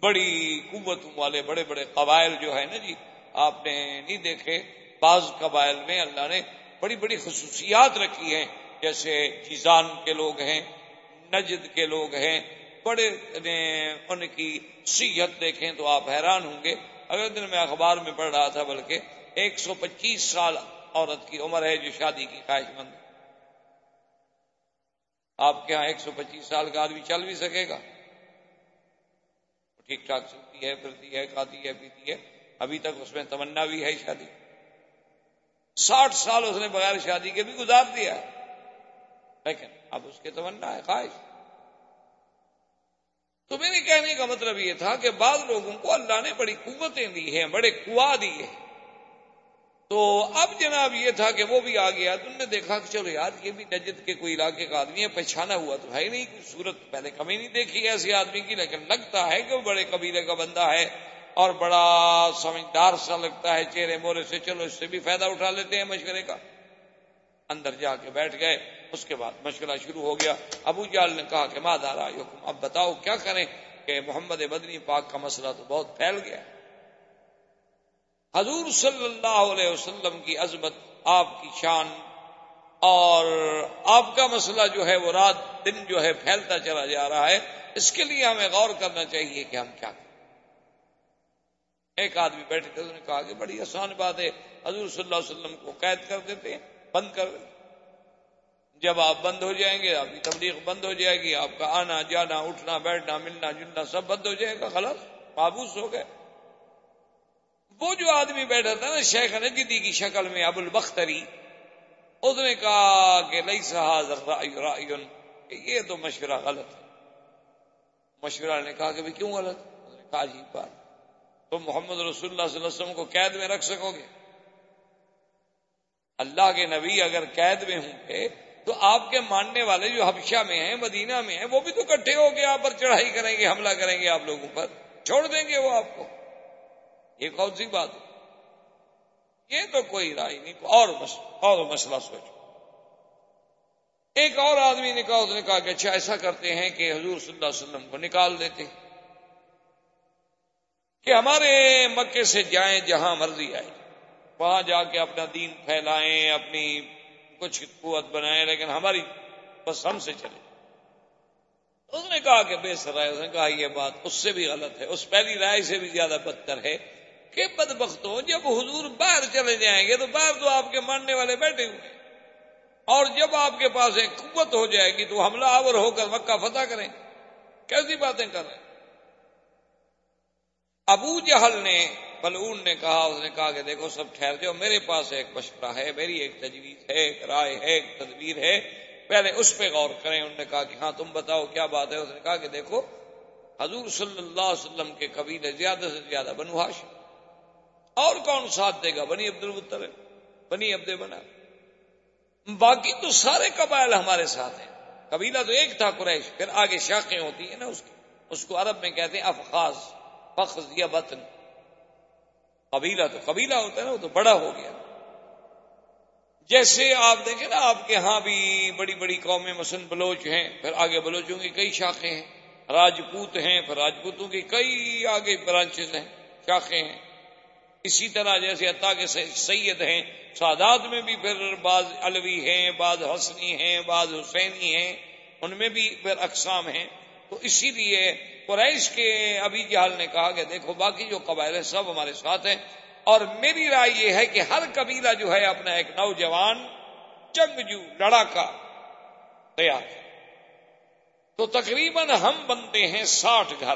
بڑی قوتوں والے، بڑے بڑے قبائل جو ہے نا جی آپ نے نہیں دیکھے، بعض قبائل میں اللہ نے بڑی بڑی خصوصیات رکھی ہیں۔ جیسے جیزان کے لوگ ہیں، نجد کے لوگ ہیں، بڑے ان کی سیت دیکھیں تو آپ حیران ہوں گے۔ اگلے دن میں اخبار میں پڑھ رہا تھا بلکہ ایک سو پچیس سال عورت کی عمر ہے جو شادی کی خواہش مند آپ کے ہاں ایک سو پچیس سال کا آدمی چل بھی سکے گا۔ ٹھیک ٹھاک چلتی ہے، پھرتی ہے، کھاتی ہے، پیتی ہے۔ ابھی تک اس میں تمنا بھی ہے شادی۔ ساٹھ سال اس نے بغیر شادی کے بھی گزار دیا لیکن اب اس کے تمنا ہے، خواہش۔ تو میرے کہنے کا مطلب یہ تھا کہ بعض لوگوں کو اللہ نے بڑی قوتیں دی ہیں، بڑے کنواں دی ہیں۔ تو اب جناب یہ تھا کہ وہ بھی آ گیا تم نے دیکھا کہ چلو یار، یہ بھی نجد کے کوئی علاقے کا آدمی ہے، پہچانا ہوا تو ہے نہیں، کوئی صورت پہلے کمی نہیں دیکھی ایسے آدمی کی، لیکن لگتا ہے کہ وہ بڑے قبیلے کا بندہ ہے اور بڑا سمجھدار سا لگتا ہے، چہرے مورے سے چلو اس سے بھی فائدہ اٹھا لیتے ہیں مشورے کا۔ اندر جا کے بیٹھ گئے، اس کے بعد مشورہ شروع ہو گیا۔ ابو جال نے کہا کہ ماں دارا اب بتاؤ کیا کریں؟ کہ محمد بدنی پاک کا مسئلہ تو بہت پھیل گیا۔ ہے حضور صلی اللہ علیہ وسلم کی عظمت، آپ کی شان، اور آپ کا مسئلہ جو ہے وہ رات دن جو ہے پھیلتا چلا جا رہا ہے۔ اس کے لیے ہمیں غور کرنا چاہیے کہ ہم کیا کریں۔ ایک آدمی بیٹھے تھے نے کہا کہ بڑی آسان بات ہے، حضور صلی اللہ علیہ وسلم کو قید کر دیتے ہیں، بند کر دیتے جب آپ بند ہو جائیں گے، آپ کی تبلیغ بند ہو جائے گی، آپ کا آنا جانا، اٹھنا، بیٹھنا، ملنا، جلنا، سب بند ہو جائے گا غلط مابوس ہو گئے۔ وہ جو آدمی بیٹھا تھا نا، شیخ نجدی کی شکل میں ابو البختری، اس نے کہا کہ لئی کہ یہ تو مشورہ غلط ہے۔ مشورہ نے کہا کہ کیوں غلط؟ نے کہا جی بات۔ تم محمد رسول اللہ صلی اللہ علیہ وسلم کو قید میں رکھ سکو گے۔ اللہ کے نبی اگر قید میں ہوں گے، تو آپ کے ماننے والے جو حبشہ میں ہیں، مدینہ میں ہیں، وہ بھی تو کٹھے ہو کے آپ پر چڑھائی کریں گے، حملہ کریں گے آپ لوگوں پر۔ چھوڑ دیں گے وہ آپ کو۔ یہ کون سی بات یہ تو کوئی رائے نہیں، اور اور مسئلہ سوچو۔ ایک اور آدمی نے کہا اس نے کہا کہ اچھا ایسا کرتے ہیں کہ حضور صلی اللہ علیہ وسلم کو نکال دیتے کہ ہمارے مکے سے جائیں جہاں مرضی آئے۔ وہاں جا کے اپنا دین پھیلائیں، اپنی کچھ قوت بنائیں، لیکن ہماری بس ہم سے چلے۔ اس نے کہا کہ بے سر اس نے کہا یہ بات اس سے بھی غلط ہے، اس پہلی رائے سے بھی زیادہ بدتر ہے۔ کہ بد بختوں جب حضور باہر چلے جائیں گے تو باہر تو آپ کے ماننے والے بیٹھے ہوئے اور جب آپ کے پاس ایک قوت ہو جائے گی تو حملہ آور ہو کر مکہ فتح کریں۔ کیسی باتیں کر رہے ہیں؟ ابو جہل نے بلون نے کہا، اس نے کہا کہ دیکھو، سب ٹھہر جاؤ، میرے پاس ایک مشورہ ہے، میری ایک تجویز ہے، ایک رائے ہے، ایک تدبیر ہے۔ پہلے اس پہ غور کریں۔ انہوں نے کہا کہ ہاں تم بتاؤ، کیا بات ہے؟ اس نے کہا کہ دیکھو، حضور صلی اللہ علیہ وسلم کے قبیلے زیادہ سے زیادہ بنواش اور کون ساتھ دے گا؟ بنی عبد المطلب بنی عبد بنا۔ باقی تو سارے قبائل ہمارے ساتھ ہیں۔ قبیلہ تو ایک تھا قریش، پھر آگے شاخیں ہوتی ہیں نا اس کی۔ اس کو عرب میں کہتے ہیں افخاص فخذ یا بطن۔ قبیلہ تو قبیلہ ہوتا ہے نا، وہ تو بڑا ہو گیا۔ جیسے آپ دیکھیں نا، آپ کے ہاں بھی بڑی بڑی قومیں مثلاً بلوچ ہیں، پھر آگے بلوچوں کی کئی شاخیں ہیں۔ راجپوت ہیں، پھر راجپوتوں کی کئی آگے برانچز ہیں، شاخیں ہیں۔ اسی طرح جیسے عطا کے سید ہیں، سادات میں بھی پھر بعض الوی ہیں، بعض حسنی ہیں، بعض حسینی ہیں، ان میں بھی پھر اقسام ہیں۔ تو اسی لیے قریش کے ابھی جہال نے کہا کہ دیکھو باقی جو قبائل ہیں سب ہمارے ساتھ ہیں۔ اور میری رائے یہ ہے کہ ہر قبیلہ جو ہے اپنا ایک نوجوان جنگجو لڑاکا تیار تو تقریباً ہم بنتے ہیں ساٹھ گھر۔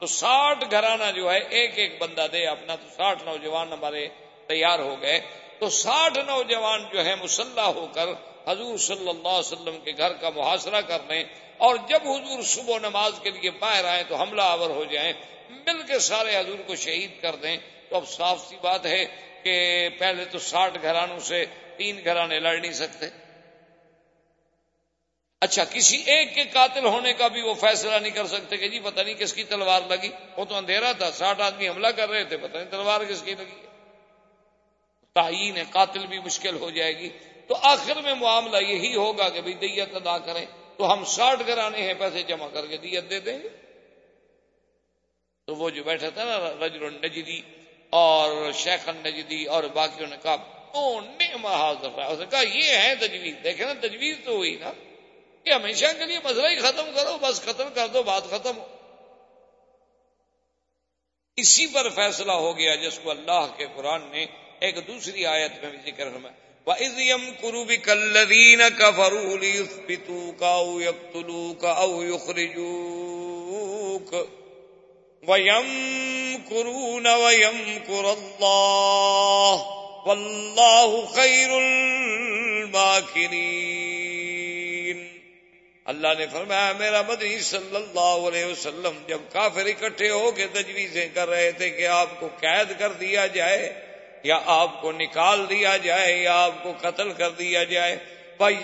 تو ساٹھ گھرانہ جو ہے، ایک ایک بندہ دے، اپنا تو ساٹھ نوجوان ہمارے تیار ہو گئے۔ تو ساٹھ نوجوان جو ہے مسلح ہو کر حضور صلی اللہ علیہ وسلم کے گھر کا محاصرہ کر لیں۔ اور جب حضور صبح نماز کے لیے باہر آئے تو حملہ آور ہو جائیں۔ مل کے سارے حضور کو شہید کر دیں۔ تو اب صاف سی بات ہے کہ پہلے تو ساٹھ گھرانوں سے تین گھرانے لڑ نہیں سکتے۔ اچھا کسی ایک کے قاتل ہونے کا بھی وہ فیصلہ نہیں کر سکتے کہ جی پتہ نہیں کس کی تلوار لگی۔ وہ تو اندھیرا تھا، ساٹھ آدمی حملہ کر رہے تھے، پتہ نہیں تلوار کس کی لگی۔ تعین قاتل بھی مشکل ہو جائے گی۔ تو آخر میں معاملہ یہی ہوگا کہ بھائی دیت ادا کریں۔ تو ہم ساٹھ گرانے ہیں، پیسے جمع کر کے دیت دے دیں گے۔ تو وہ جو بیٹھا تھا نا، رجل النجدی اور شیخ النجدی اور باقیوں نے کہا اس نے کہا، یہ ہے تجویز۔ دیکھیں نا، تجویز تو ہوئی نا۔ کہ ہمیشہ کے لیے مسئلہ ہی ختم کرو، بس ختم کر دو، بات ختم ہو۔ اسی پر فیصلہ ہو گیا جس کو اللہ کے قرآن نے ایک دوسری آیت میں بھی ذکر فرمایا۔ وَإِذْ يَمْكُرُ بِكَ الَّذِينَ كَفَرُوا لِيُثْبِتُوكَ أَوْ يَقْتُلُوكَ أَوْ يُخْرِجُوكَ وَيَمْكُرُونَ وَيَمْكُرَ اللَّهُ وَاللَّهُ خَيْرُ الْمَاكِرِينَ۔ اللہ نے فرمایا، میرا مدنی صلی اللہ علیہ وسلم جب کافر اکٹھے ہو کے تجویزیں کر رہے تھے کہ آپ کو قید کر دیا جائے، یا آپ کو نکال دیا جائے، یا آپ کو قتل کر دیا جائے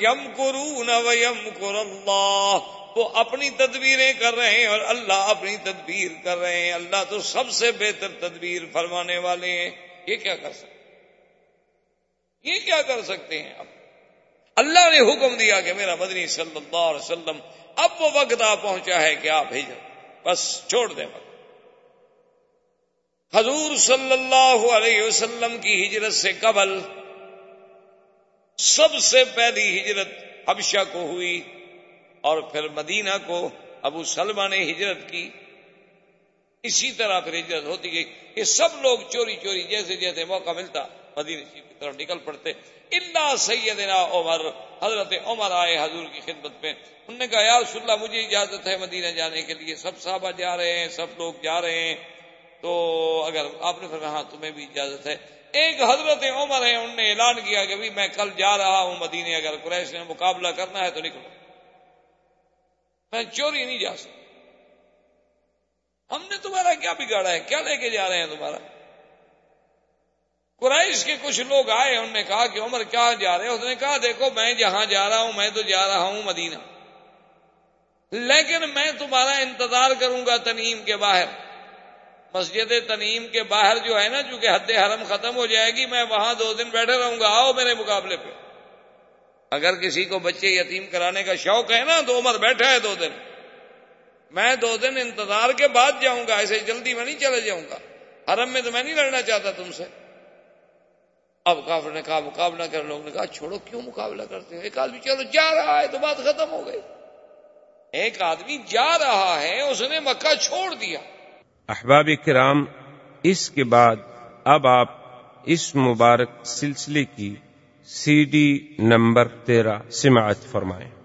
یم کرو نہ ویم کر اللہ وہ اپنی تدبیریں کر رہے ہیں اور اللہ اپنی تدبیر کر رہے ہیں۔ اللہ تو سب سے بہتر تدبیر فرمانے والے ہیں۔ یہ کیا کر سکتے یہ کیا کر سکتے ہیں؟ اب اللہ نے حکم دیا کہ میرا مدنی صلی اللہ علیہ وسلم اب وہ وقت آ پہنچا ہے کہ آپ بھیجو بس چھوڑ دیں وقت۔ حضور صلی اللہ علیہ وسلم کی ہجرت سے قبل سب سے پہلی ہجرت حبشہ کو ہوئی اور پھر مدینہ کو ابو سلمہ نے ہجرت کی۔ اسی طرح پھر ہجرت ہوتی گئی یہ سب لوگ چوری چوری جیسے جیسے موقع ملتا۔ مدینہ شریف کی طرف نکل پڑتے۔ اللہ سیدنا عمر۔ حضرت عمر آئے حضور کی خدمت میں۔ انہوں نے کہا، یا رسول اللہ، مجھے اجازت ہے مدینہ جانے کے لیے۔ سب صحابہ جا رہے ہیں، سب لوگ جا رہے ہیں۔ تو اگر آپ نے فرمایا ہاں تمہیں بھی اجازت ہے۔ ایک حضرت عمر ہے انہوں نے اعلان کیا کہ بھی میں کل جا رہا ہوں مدینے اگر قریش نے مقابلہ کرنا ہے تو نکلو۔ میں چوری نہیں جا سکتا۔ ہم نے تمہارا کیا بگاڑا ہے؟ کیا لے کے جا رہے ہیں تمہارا؟ قریش کے کچھ لوگ آئے، انہوں نے کہا کہ عمر کیا جا رہے؟ اس نے کہا، دیکھو، میں جہاں جا رہا ہوں، میں تو جا رہا ہوں مدینہ۔ لیکن میں تمہارا انتظار کروں گا تنیم کے باہر۔ مسجد تنیم کے باہر جو ہے نا، چونکہ حد حرم ختم ہو جائے گی، میں وہاں دو دن بیٹھے رہوں گا۔ آؤ میرے مقابلے پہ۔ اگر کسی کو بچے یتیم کرانے کا شوق ہے نا، تو عمر بیٹھا ہے دو دن۔ میں دو دن انتظار کے بعد جاؤں گا، ایسے جلدی میں نہیں چلے جاؤں گا۔ حرم میں تو میں نہیں لڑنا چاہتا تم سے۔ اب کافر نے کہا مقابلہ کر لوگوں نے کہا چھوڑو، کیوں مقابلہ کرتے ایک آدمی چلو، جا رہا ہے تو بات ختم ہو گئی۔ ایک آدمی جا رہا ہے، اس نے مکہ چھوڑ دیا۔ احباب کرام، اس کے بعد اب آپ اس مبارک سلسلے کی سی ڈی نمبر تیرہ سماعت فرمائیں۔